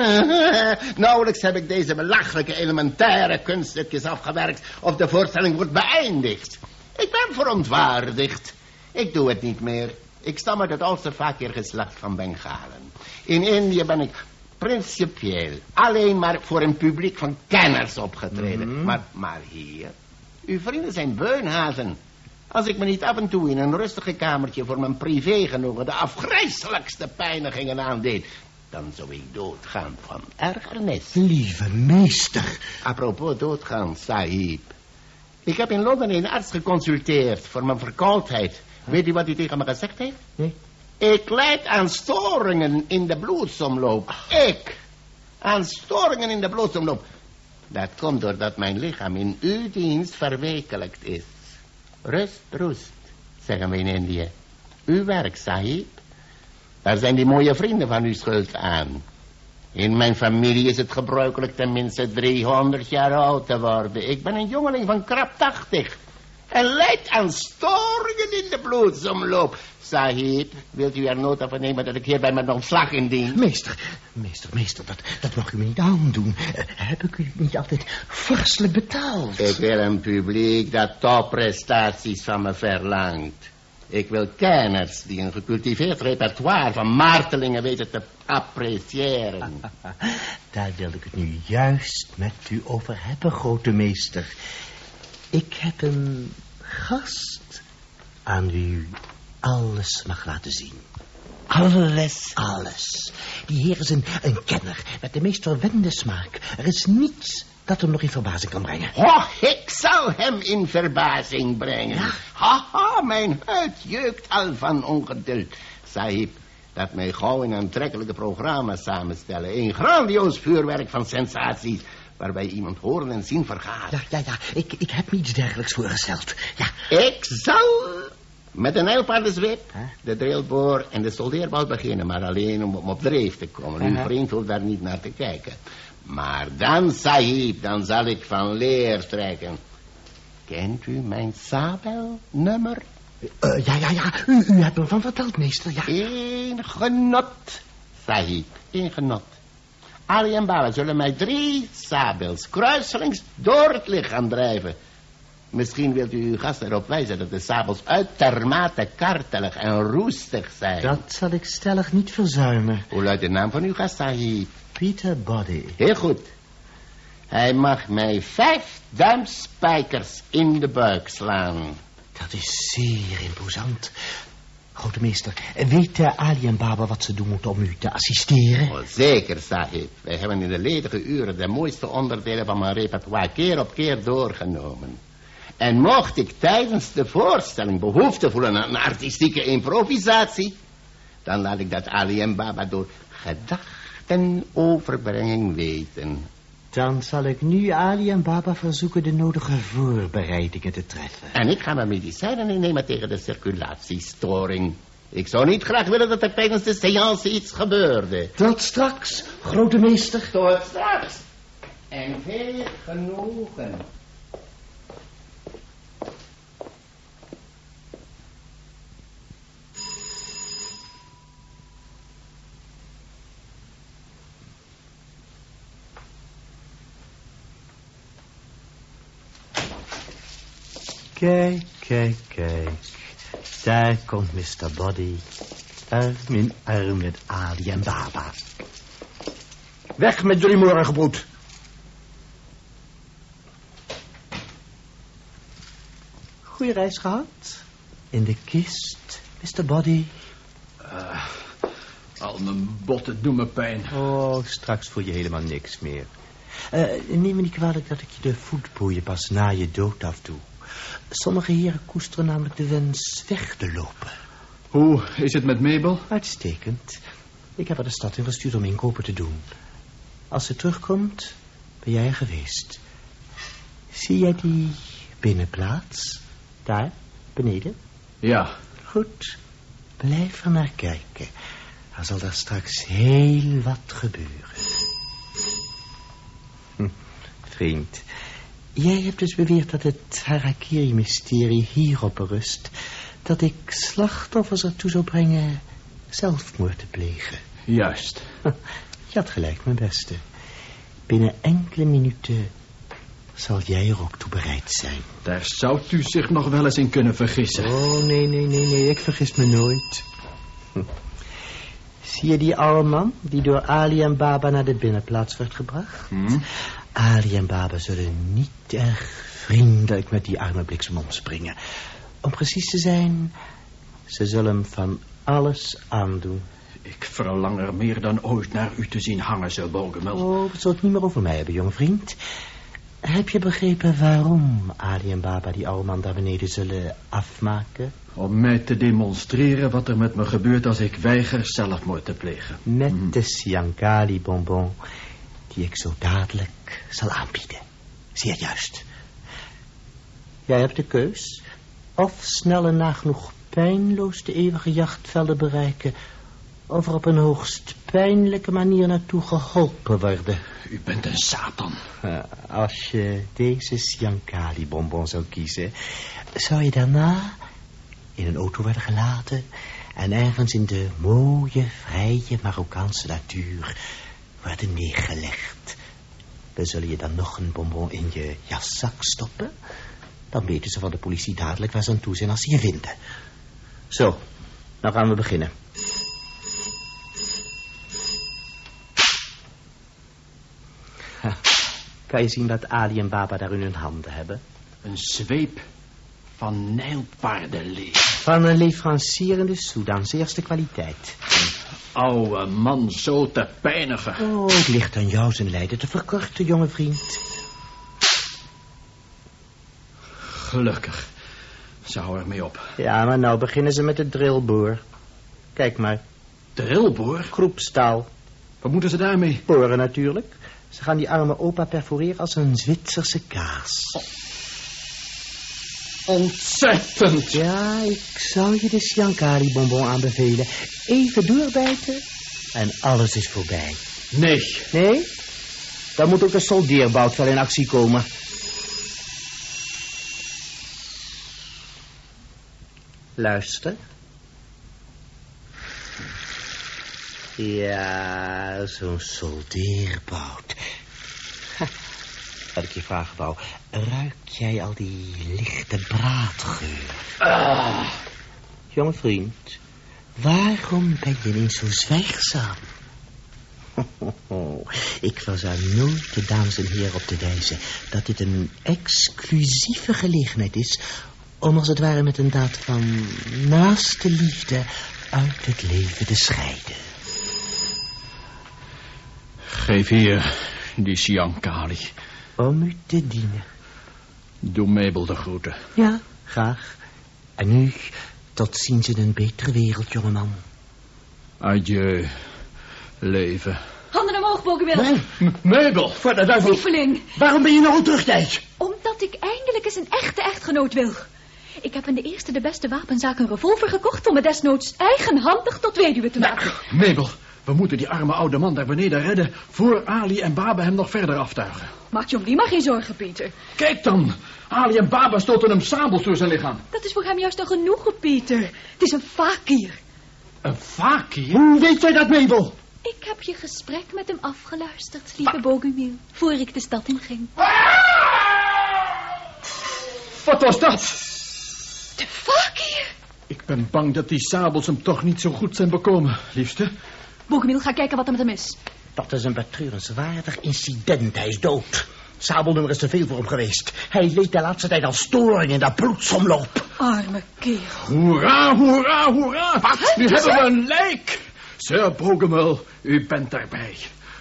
Nauwelijks heb ik deze belachelijke elementaire kunststukjes afgewerkt... of de voorstelling wordt beëindigd. Ik ben verontwaardigd. Ik doe het niet meer. Ik stam uit het oudste vakiergeslacht van Bengalen. In Indië ben ik principieel alleen maar voor een publiek van kenners opgetreden. maar, maar hier, uw vrienden zijn beunhazen. Als ik me niet af en toe in een rustige kamertje voor mijn privé genoegen de afgrijselijkste pijnigingen aandeed, dan zou ik doodgaan van ergernis. Lieve meester. Apropos doodgaan, Sahib. Ik heb in Londen een arts geconsulteerd voor mijn verkoudheid. Weet u wat hij tegen me gezegd heeft? Nee. Ik leid aan storingen in de bloedsomloop. Ik. Aan storingen in de bloedsomloop. Dat komt doordat mijn lichaam in uw dienst verwekelijkt is. Rust, rust, zeggen we in Indië. Uw werk, sahib. Daar zijn die mooie vrienden van u schuld aan. In mijn familie is het gebruikelijk tenminste 300 jaar oud te worden. Ik ben een jongeling van krap 80. En lijdt aan storingen in de bloedsomloop. Sahib, wilt u er nota van nemen dat ik hierbij mijn ontslag indien? Meester, meester, meester, dat, dat mag u me niet aandoen. Eh, heb ik u niet altijd varselijk betaald? Ik wil een publiek dat topprestaties van me verlangt. Ik wil kenners die een gecultiveerd repertoire van martelingen weten te appreciëren. Daar wil ik het nu juist met u over hebben, grote meester. Ik heb een gast aan wie u alles mag laten zien. Alles? Alles. Die heer is een, een kenner met de meest verwende smaak. Er is niets dat hem nog in verbazing kan brengen. Oh, ik zal hem in verbazing brengen. Haha, mijn huid jeukt al van ongeduld. Sahib, dat mij gauw een aantrekkelijke programma samenstellen. Een grandioos vuurwerk van sensaties... waarbij iemand horen en zien vergaat. Ja, ja, ja. Ik, ik heb me iets dergelijks voorgesteld. Ja. Ik zal met een nijlpaardenzweep de drillboor en de soldeerbal beginnen... maar alleen om, om op dreef te komen. Uw Aha. vriend hoeft daar niet naar te kijken. Maar dan, Sahib, dan zal ik van leer trekken. Kent u mijn sabelnummer? Eh, ja, ja, ja. U, u hebt me van verteld, meester. Ja. Eén genot, Sahib, één genot. Ali en Bala zullen mij drie sabels kruiselings door het lichaam drijven. Misschien wilt u uw gast erop wijzen dat de sabels uitermate kartelig en roestig zijn. Dat zal ik stellig niet verzuimen. Hoe luidt de naam van uw gast, Sahib? Peter Body. Heel goed. Hij mag mij vijf duimspijkers in de buik slaan. Dat is zeer imposant. Grote meester, weet Ali en Baba wat ze doen moeten om u te assisteren? Oh, zeker, Sahib. Wij hebben in de ledige uren de mooiste onderdelen van mijn repertoire keer op keer doorgenomen. En mocht ik tijdens de voorstelling behoefte voelen aan een artistieke improvisatie... dan laat ik dat Ali en Baba door gedachtenoverbrenging weten. Dan zal ik nu Ali en Baba verzoeken de nodige voorbereidingen te treffen. En ik ga mijn medicijnen innemen tegen de circulatiestoring. Ik zou niet graag willen dat er tijdens de seance iets gebeurde. Tot straks, grote meester. Tot straks. En veel genoegen. Kijk, kijk, kijk. Daar komt Mr. Body. Arm in arm met Ali en Baba. Weg met jullie morgenbroed. Goeie reis gehad. In de kist, Mr. Body. Uh, al mijn botten doen me pijn. Oh, straks voel je helemaal niks meer. Uh, neem me niet kwalijk dat ik je de voetboeien pas na je dood af doe. Sommige heren koesteren namelijk de wens weg te lopen. Hoe is het met Mabel? Uitstekend. Ik heb haar de stad ingestuurd om inkopen te doen. Als ze terugkomt, ben jij er geweest. Zie jij die binnenplaats? Daar, beneden? Ja. Goed. Blijf er naar kijken. Er zal daar straks heel wat gebeuren. Hm, vriend, Jij hebt dus beweerd dat het Harakiri-mysterie hierop berust... dat ik slachtoffers ertoe zou brengen zelfmoord te plegen. Juist. Je had gelijk, mijn beste. Binnen enkele minuten zal jij er ook toe bereid zijn. Daar zou u zich nog wel eens in kunnen vergissen. Oh, nee, nee, nee, nee, ik vergis me nooit. Zie je die oude man die door Ali en Baba naar de binnenplaats werd gebracht? Hm? Ali en Baba zullen niet erg vriendelijk met die arme bliksem omspringen. Om precies te zijn, ze zullen hem van alles aandoen. Ik verlang er meer dan ooit naar u te zien hangen, Sir Bogomel. Oh, we zullen het niet meer over mij hebben, jonge vriend. Heb je begrepen waarom Ali en Baba die oude man daar beneden zullen afmaken? Om mij te demonstreren wat er met me gebeurt als ik weiger zelfmoord te plegen. Met hm. de Siankali bonbon die ik zo dadelijk zal aanbieden. Zeer juist. Jij hebt de keus. Of snel en nagenoeg pijnloos de eeuwige jachtvelden bereiken... of er op een hoogst pijnlijke manier naartoe geholpen worden. U bent een satan. Als je deze Siankali-bonbon zou kiezen... zou je daarna in een auto worden gelaten... en ergens in de mooie, vrije Marokkaanse natuur worden neergelegd. We zullen je dan nog een bonbon in je jaszak stoppen. Dan weten ze van de politie dadelijk waar ze aan toe zijn als ze je vinden. Zo, nou gaan we beginnen. Kan je zien wat Ali en Baba daar in hun handen hebben? Een zweep van nijlpaardenleer. Van een leverancier in de Soedan's eerste kwaliteit oude man zo te pijnigen. Oh, het ligt aan jou zijn lijden te verkorten, jonge vriend. Gelukkig. Ze houden ermee op. Ja, maar nou beginnen ze met de drillboor. Kijk maar. Drillboor? Groepstaal. Wat moeten ze daarmee? Boren natuurlijk. Ze gaan die arme opa perforeren als een Zwitserse kaas. Oh. Ontzettend. Ja, ik zou je de Siankari bonbon aanbevelen. Even doorbijten en alles is voorbij. Nee. Nee? Dan moet ook de soldeerbout wel in actie komen. Luister. Ja, zo'n soldeerbout. Wat ik je vragen wou. Ruik jij al die lichte braadgeur? Ah. Jonge vriend, waarom ben je ineens zo zwijgzaam? Ik was aan nooit de dames en heren op te wijzen dat dit een exclusieve gelegenheid is om als het ware met een daad van naaste liefde uit het leven te scheiden. Geef hier die Siankali. Om u te dienen. Doe Mabel de groeten. Ja, graag. En nu, tot ziens in een betere wereld, jongeman. Adieu, leven. Handen omhoog, Bogewil. Mabel! Voor de duivel. Lieveling, Waarom ben je nou terugtijd? omdat ik eindelijk eens een echte echtgenoot wil. Ik heb in de eerste de beste wapenzaak een revolver gekocht... om me desnoods eigenhandig tot weduwe te maken. Mabel, we moeten die arme oude man daar beneden redden... voor Ali en Baba hem nog verder aftuigen. Maak je om die maar geen zorgen, Pieter. Kijk dan! Ali en Baba stoten hem sabels door zijn lichaam. Dat is voor hem juist al genoegen, Pieter. Het is een fakir. Een fakir? Hoe weet jij dat, Mabel? Ik heb je gesprek met hem afgeluisterd, lieve Bogumil... voor ik de stad in ging. Wat was dat? De fakir! Ik ben bang dat die sabels hem toch niet zo goed zijn bekomen, liefste. Bogumil, ga kijken wat er met hem is. Dat is een betreurenswaardig incident. Hij is dood. Sabelnummer is te veel voor hem geweest. Hij leed de laatste tijd al storing in de bloedsomloop. Arme kerel. Hoera, hoera, hoera! Wat? Nu hebben we een lijk! Sir Bogomel, u bent daarbij.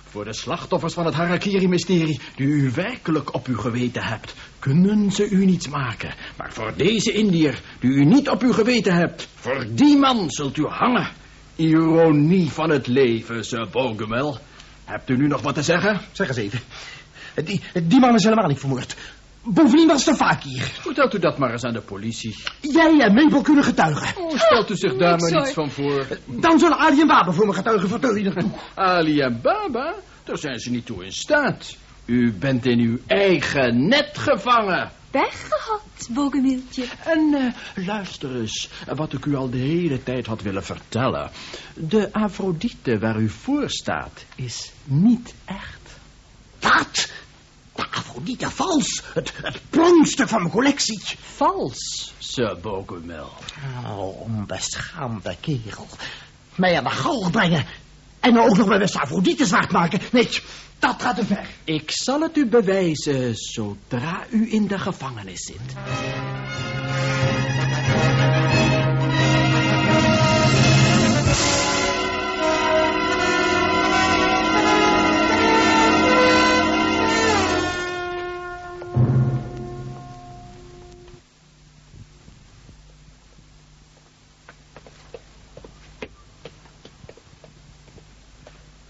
Voor de slachtoffers van het Harakiri-mysterie, die u werkelijk op uw geweten hebt, kunnen ze u niets maken. Maar voor deze Indiër, die u niet op uw geweten hebt, voor die man zult u hangen. Ironie van het leven, Sir Bogomel. Hebt u nu nog wat te zeggen? Zeg eens even. Die, die man is helemaal niet vermoord. Bovendien was het een fakir. Vertelt u dat maar eens aan de politie. Jij en Mabel kunnen getuigen. Oh, stelt u zich daar maar niets van voor. Dan zullen Ali en Baba voor me getuigen. Vertel je naartoe. Ali en Baba, daar zijn ze niet toe in staat. U bent in uw eigen net gevangen. Weggehad, Bogumiltje. En eh, luister eens, wat ik u al de hele tijd had willen vertellen. De Afrodite waar u voor staat, is niet echt. Wat? De Afrodite vals. Het, het pronkstuk van mijn collectie. Vals, Sir Bogomel. Oh, onbeschaamde kerel. Mij aan de galg brengen. En ook nog mijn beste Afrodite zwart maken. Nee, dat gaat te ver. Ik zal het u bewijzen zodra u in de gevangenis zit.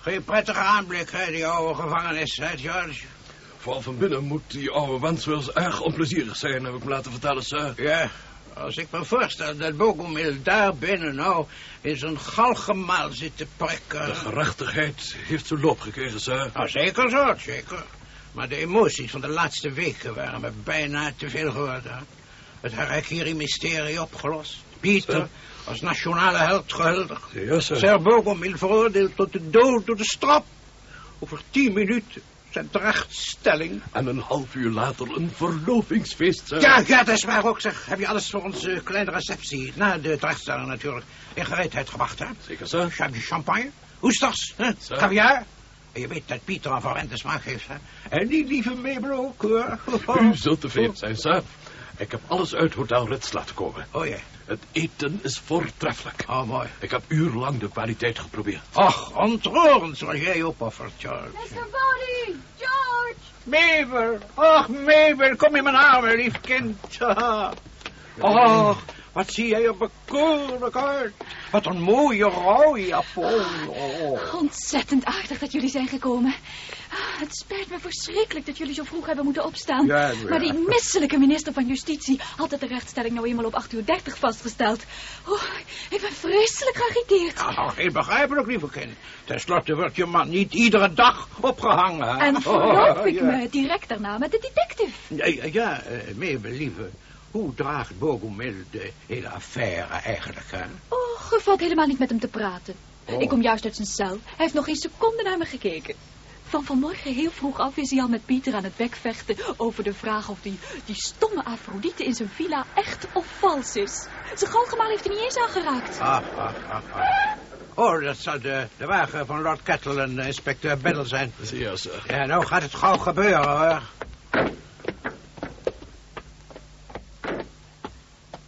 Geen prettige aanblik, hè, die oude gevangenis, hè, George? Vooral van binnen moet die oude wens wel eens erg onplezierig zijn, heb ik me laten vertellen, sir. Ja, als ik me voorstel dat Bogomil daar binnen nou in zijn galgemaal zit te prikken. De gerechtigheid heeft zijn loop gekregen, sir. Nou, zeker zo, zeker. Maar de emoties van de laatste weken waren me bijna te veel geworden. Het Harakiri-mysterie opgelost. Pieter? Als nationale held gehuldigd. Ja, sir. Sir Bogomil veroordeeld tot de dood door de strap. Over tien minuten zijn terechtstelling. En een half uur later een verlovingsfeest, sir. Ja, ja, dat is waar ook, zeg. Heb je alles voor onze kleine receptie, na de terechtstelling natuurlijk, in gereedheid gebracht, hè? Zeker, sir. Heb je champagne? Oesters, hè? Caviar? En je weet dat Pieter een verwende smaak heeft, hè? En die lieve Mabel ook, hoor. U zult tevreden zijn, sir. Ik heb alles uit Hotel Ritz laten komen. Oh, ja. Het eten is voortreffelijk. Oh, mooi. Ik heb urenlang de kwaliteit geprobeerd. Ach, ontroerend zoals jij opoffert, George. Mr. Body! George! Mabel, ach, Mabel, kom in mijn armen, lief kind. Oh, wat zie jij er bekoorlijk uit. Wat een mooie rode japon. Oh. Ontzettend aardig dat jullie zijn gekomen. Ah, Het spijt me verschrikkelijk dat jullie zo vroeg hebben moeten opstaan. Ja, ja. Maar die misselijke minister van Justitie had de terechtstelling nou eenmaal op 8 uur 30 vastgesteld. Oh, ik ben vreselijk geagiteerd. Nou, heel begrijpelijk, lieve kind. Ten slotte wordt je man niet iedere dag opgehangen. hè? En verloop Oh, ik ja. me direct daarna met de detective. Ja, ja, ja eh, Mabel, lieve. Hoe draagt Bogomil de hele affaire eigenlijk, hè? Oh, je valt helemaal niet met hem te praten. Oh. Ik kom juist uit zijn cel. Hij heeft nog geen seconde naar me gekeken. Van vanmorgen heel vroeg af is hij al met Pieter aan het bekvechten over de vraag of die, die stomme Afrodite in zijn villa echt of vals is. Zijn galgemaal heeft hij niet eens aangeraakt. Ach, ach, ach, ach. Oh, dat zou de, de wagen van Lord Kettle en eh, inspecteur Battle zijn. Ja, sir. Ja, nou gaat het gauw gebeuren, hoor.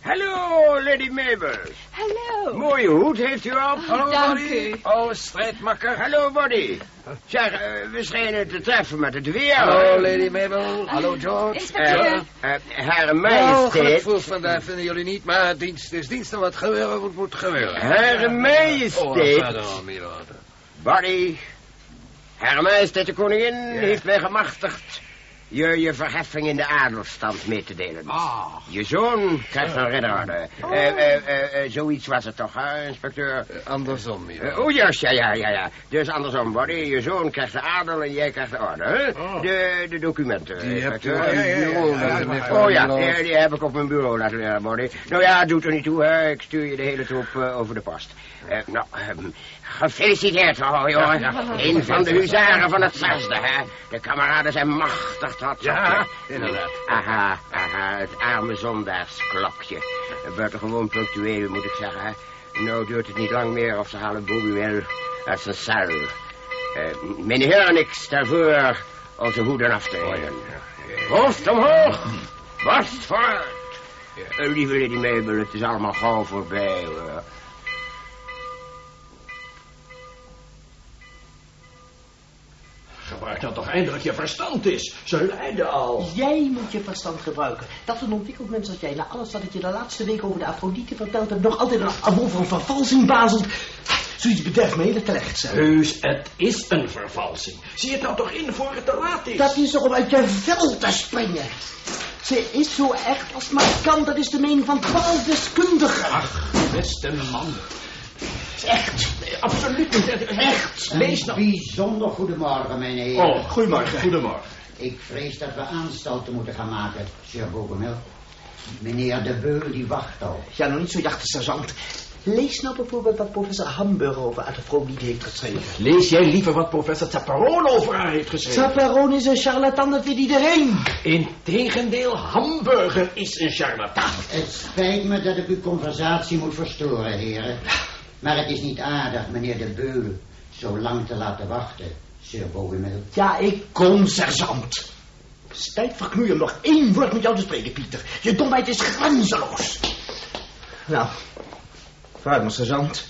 Hallo, Lady Mabel. Hallo. Mooie hoed heeft u op. Hallo, Dank Buddy. u. Oh, strijdmakker. Hallo, Buddy. Zeg, eh, we schijnen te treffen met het weer. Hallo, Lady Mabel. Hallo, George. Eh, eh, Hare Oh, Majesteit. vroeg vandaag vinden jullie niet, maar dienst is dienst en wat gebeuren moet, moet gebeuren. Hare Oh, Majesteit. Milord. Buddy. Hare Majesteit de Koningin heeft mij gemachtigd je je verheffing in de adelstand mee te delen. Ah. Je zoon krijgt een ridderorde. Eh, eh, eh, eh, zoiets was het toch, hè, inspecteur? Andersom. Eh, oh, juist, ja, ja, ja, ja. Dus andersom, Buddy. Je zoon krijgt de adel en jij krijgt de orde, hè? De, de documenten, Die hebt u inspecteur. bureau laten liggen, Oh ja, die, heb ik op mijn bureau laten liggen, Buddy. Nou ja, doet er niet toe, hè. Ik stuur je de hele troep over de post. Nou, ehm, gefeliciteerd, oh, jongen. Een van de huzaren van het zesde, hè. De kameraden zijn machtig Ja, inderdaad. Aha, aha, het arme zondaarsklokje. Buitengewoon punctueel, moet ik zeggen. Nou duurt het niet lang meer of ze halen Bobby wel uit zijn cel. Mijn heer en ik stel voor onze hoeden af te nemen. Hoofd omhoog, borst vooruit. Eh, lieve Lady Mabel, het is allemaal gauw voorbij. Gebruik dan toch eindelijk je verstand is. Ze lijden al. Jij moet je verstand gebruiken. Dat een ontwikkeld mens als jij, na alles wat ik je de laatste week over de Afrodite verteld heb, nog altijd een, over een vervalsing bazelt. Zoiets bederft me hele terecht zijn. Heus, het is een vervalsing. Zie het nou toch in voor het te laat is. Dat is om uit je vel te springen. Ze is zo echt als maar kan, dat is de mening van twaalf deskundigen. Ach, beste man. Echt, absoluut niet. Echt. Lees nou. Bijzonder goedemorgen, mijn heer. Oh, goedemorgen. Goedemorgen. Ik vrees dat we aanstalten moeten gaan maken, Sir Bogomil. Meneer de Beul, die wacht al. Ja, nog niet zo jachten, sergeant. Lees nou bijvoorbeeld wat professor Hamburger over Afrodite heeft geschreven. Lees jij liever wat professor Zapparone over haar heeft geschreven? Zapparone is een charlatan, dat weet iedereen. Integendeel, Hamburger is een charlatan. Het spijt me dat ik uw conversatie moet verstoren, heren. Maar het is niet aardig, meneer de Beul, zo lang te laten wachten, Sir Bogomil. Ja, ik kom, sergeant. Voor knoeien om nog één woord met jou te spreken, Pieter. Je domheid is grenzeloos. Nou, vooruit maar, sergeant.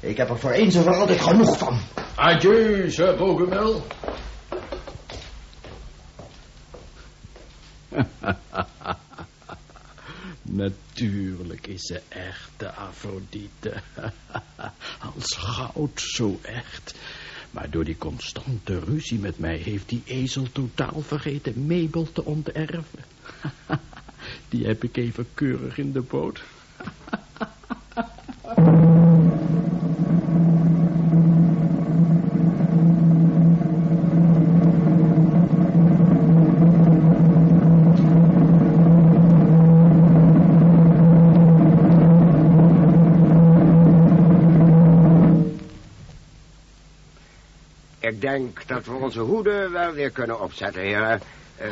Ik heb er voor eens en voor altijd genoeg van. Adieu, Sir Bogomil. Natuurlijk is ze echt de Afrodite. Als goud zo echt. Maar door die constante ruzie met mij heeft die ezel totaal vergeten Mabel te onterven. Die heb ik even keurig in de boot. Dat we onze hoeden wel weer kunnen opzetten, heren. Eh,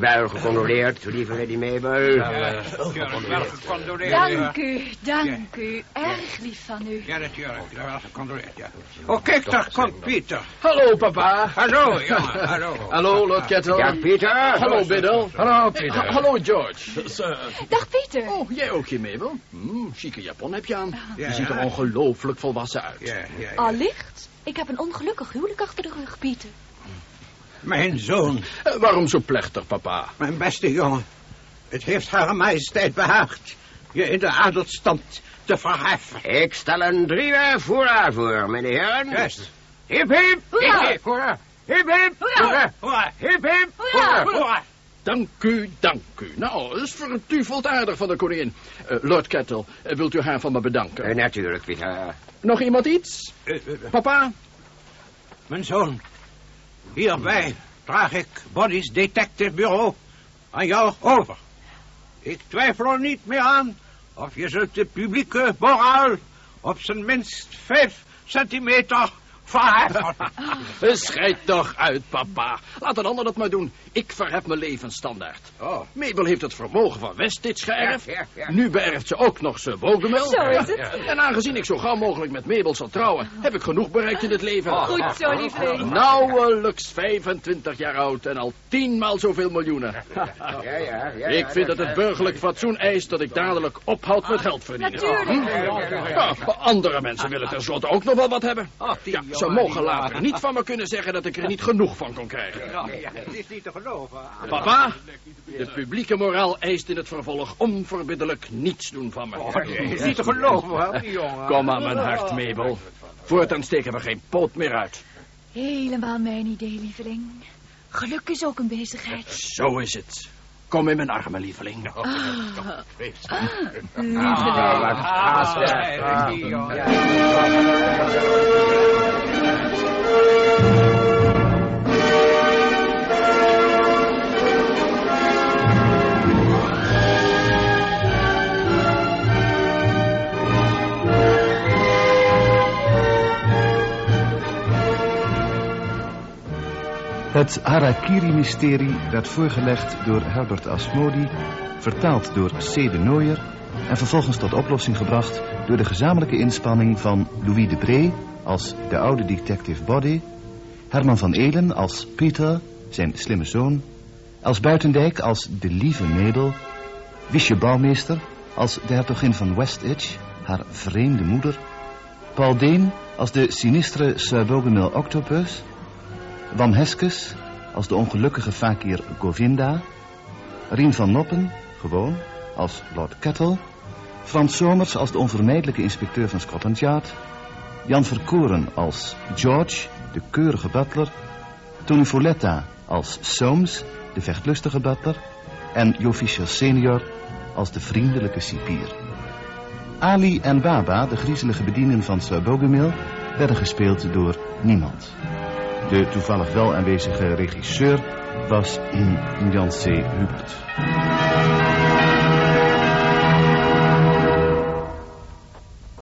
wel gecondoleerd, lieve Lady Mabel. Wel gecondoleerd. Dank u, dank u. Erg lief van u. Ja, natuurlijk. Ja, wel gecondoleerd, ja. Oh, kijk, daar komt Pieter. Hallo, papa. Hallo, jongen, hallo. Hallo, Lord Kettle. Ja, Pieter. Hallo, Biddle. Hallo, Peter. Ha- hallo, George. Dag Pieter. Oh, jij ook hier, Mabel? Hm, chique japon heb je aan. Ja, je ziet er ja. ongelooflijk volwassen uit. Ja, ja, ja. Ik heb een ongelukkig huwelijk achter de rug, Pieter. Mijn zoon, Eh, waarom zo plechtig, papa? mijn beste jongen. Het heeft haar majesteit behaagd je in de adelstand te verheffen. Ik stel een driewerf voor voor, mijn heren. Juist. Hip, hip. Hoera. Hip, hip, hoera. Hip, hip. Hoera. Hoera. Hip, hip. Hoera. Hoera. Dank u, dank u. Nou, dat is vertuveld aardig van de koningin. Eh, Lord Kettle, eh, wilt u haar van me bedanken? Eh, natuurlijk, Pieter. Nog iemand iets? Papa? Mijn zoon, hierbij draag ik Body's Detective Bureau aan jou over. Ik twijfel er niet meer aan of je zult de publieke moraal op zijn minst vijf centimeter Vaar! Schijt toch uit, papa. Laat een ander dat maar doen. Ik verhef mijn levensstandaard. Oh. Mabel heeft het vermogen van Westitch geërfd. Ja, ja, ja. Nu beërft ze ook nog zijn Bogomil. Zo is het. En aangezien ik zo gauw mogelijk met Mabel zal trouwen... heb ik genoeg bereikt in het leven. Goed zo, lieveling. Nauwelijks 25 jaar oud en al tienmaal zoveel miljoenen. Ja, ja, ja. Ik vind dat het burgerlijk fatsoen eist dat ik dadelijk ophoud met geld verdienen. Natuurlijk. Ja, andere mensen willen tenslotte ook nog wel wat hebben. Ja, ze mogen later niet van me kunnen zeggen dat ik er niet genoeg van kon krijgen. Het is niet te geloven. Papa, de publieke moraal eist in het vervolg onverbiddelijk niets doen van me. Het is niet te geloven, hè, jongen. Kom aan mijn hart, Mabel. Voortaan steken we geen poot meer uit. Helemaal mijn idee, lieveling. Geluk is ook een bezigheid. Zo is het. Kom in mijn armen, lieveling. Ah, lieveling. Ah, Het Harakiri-mysterie werd voorgelegd door Herbert Asmodi, vertaald door C. de Nooier en vervolgens tot oplossing gebracht door de gezamenlijke inspanning van Louis de Bree als de oude detective Body, Herman van Elen als Peter, zijn slimme zoon, Els Buitendijk als de lieve Mabel, Wiesje Bouwmeester als de hertogin van Westitch, haar vreemde moeder, Paul Deen als de sinistere Sir Bogomil Octopus, Wam Heskes als de ongelukkige fakir Govinda. Rien van Noppen, gewoon, als Lord Kettle. Frans Somers als de onvermijdelijke inspecteur van Scotland Yard. Jan Verkoren als George, de keurige butler. Tony Folletta als Soames, de vechtlustige butler. En Jo senior als de vriendelijke cipier. Ali en Baba, de griezelige bedienden van Sir Bogomil, werden gespeeld door niemand. De toevallig wel aanwezige regisseur was Jan C. Hubert.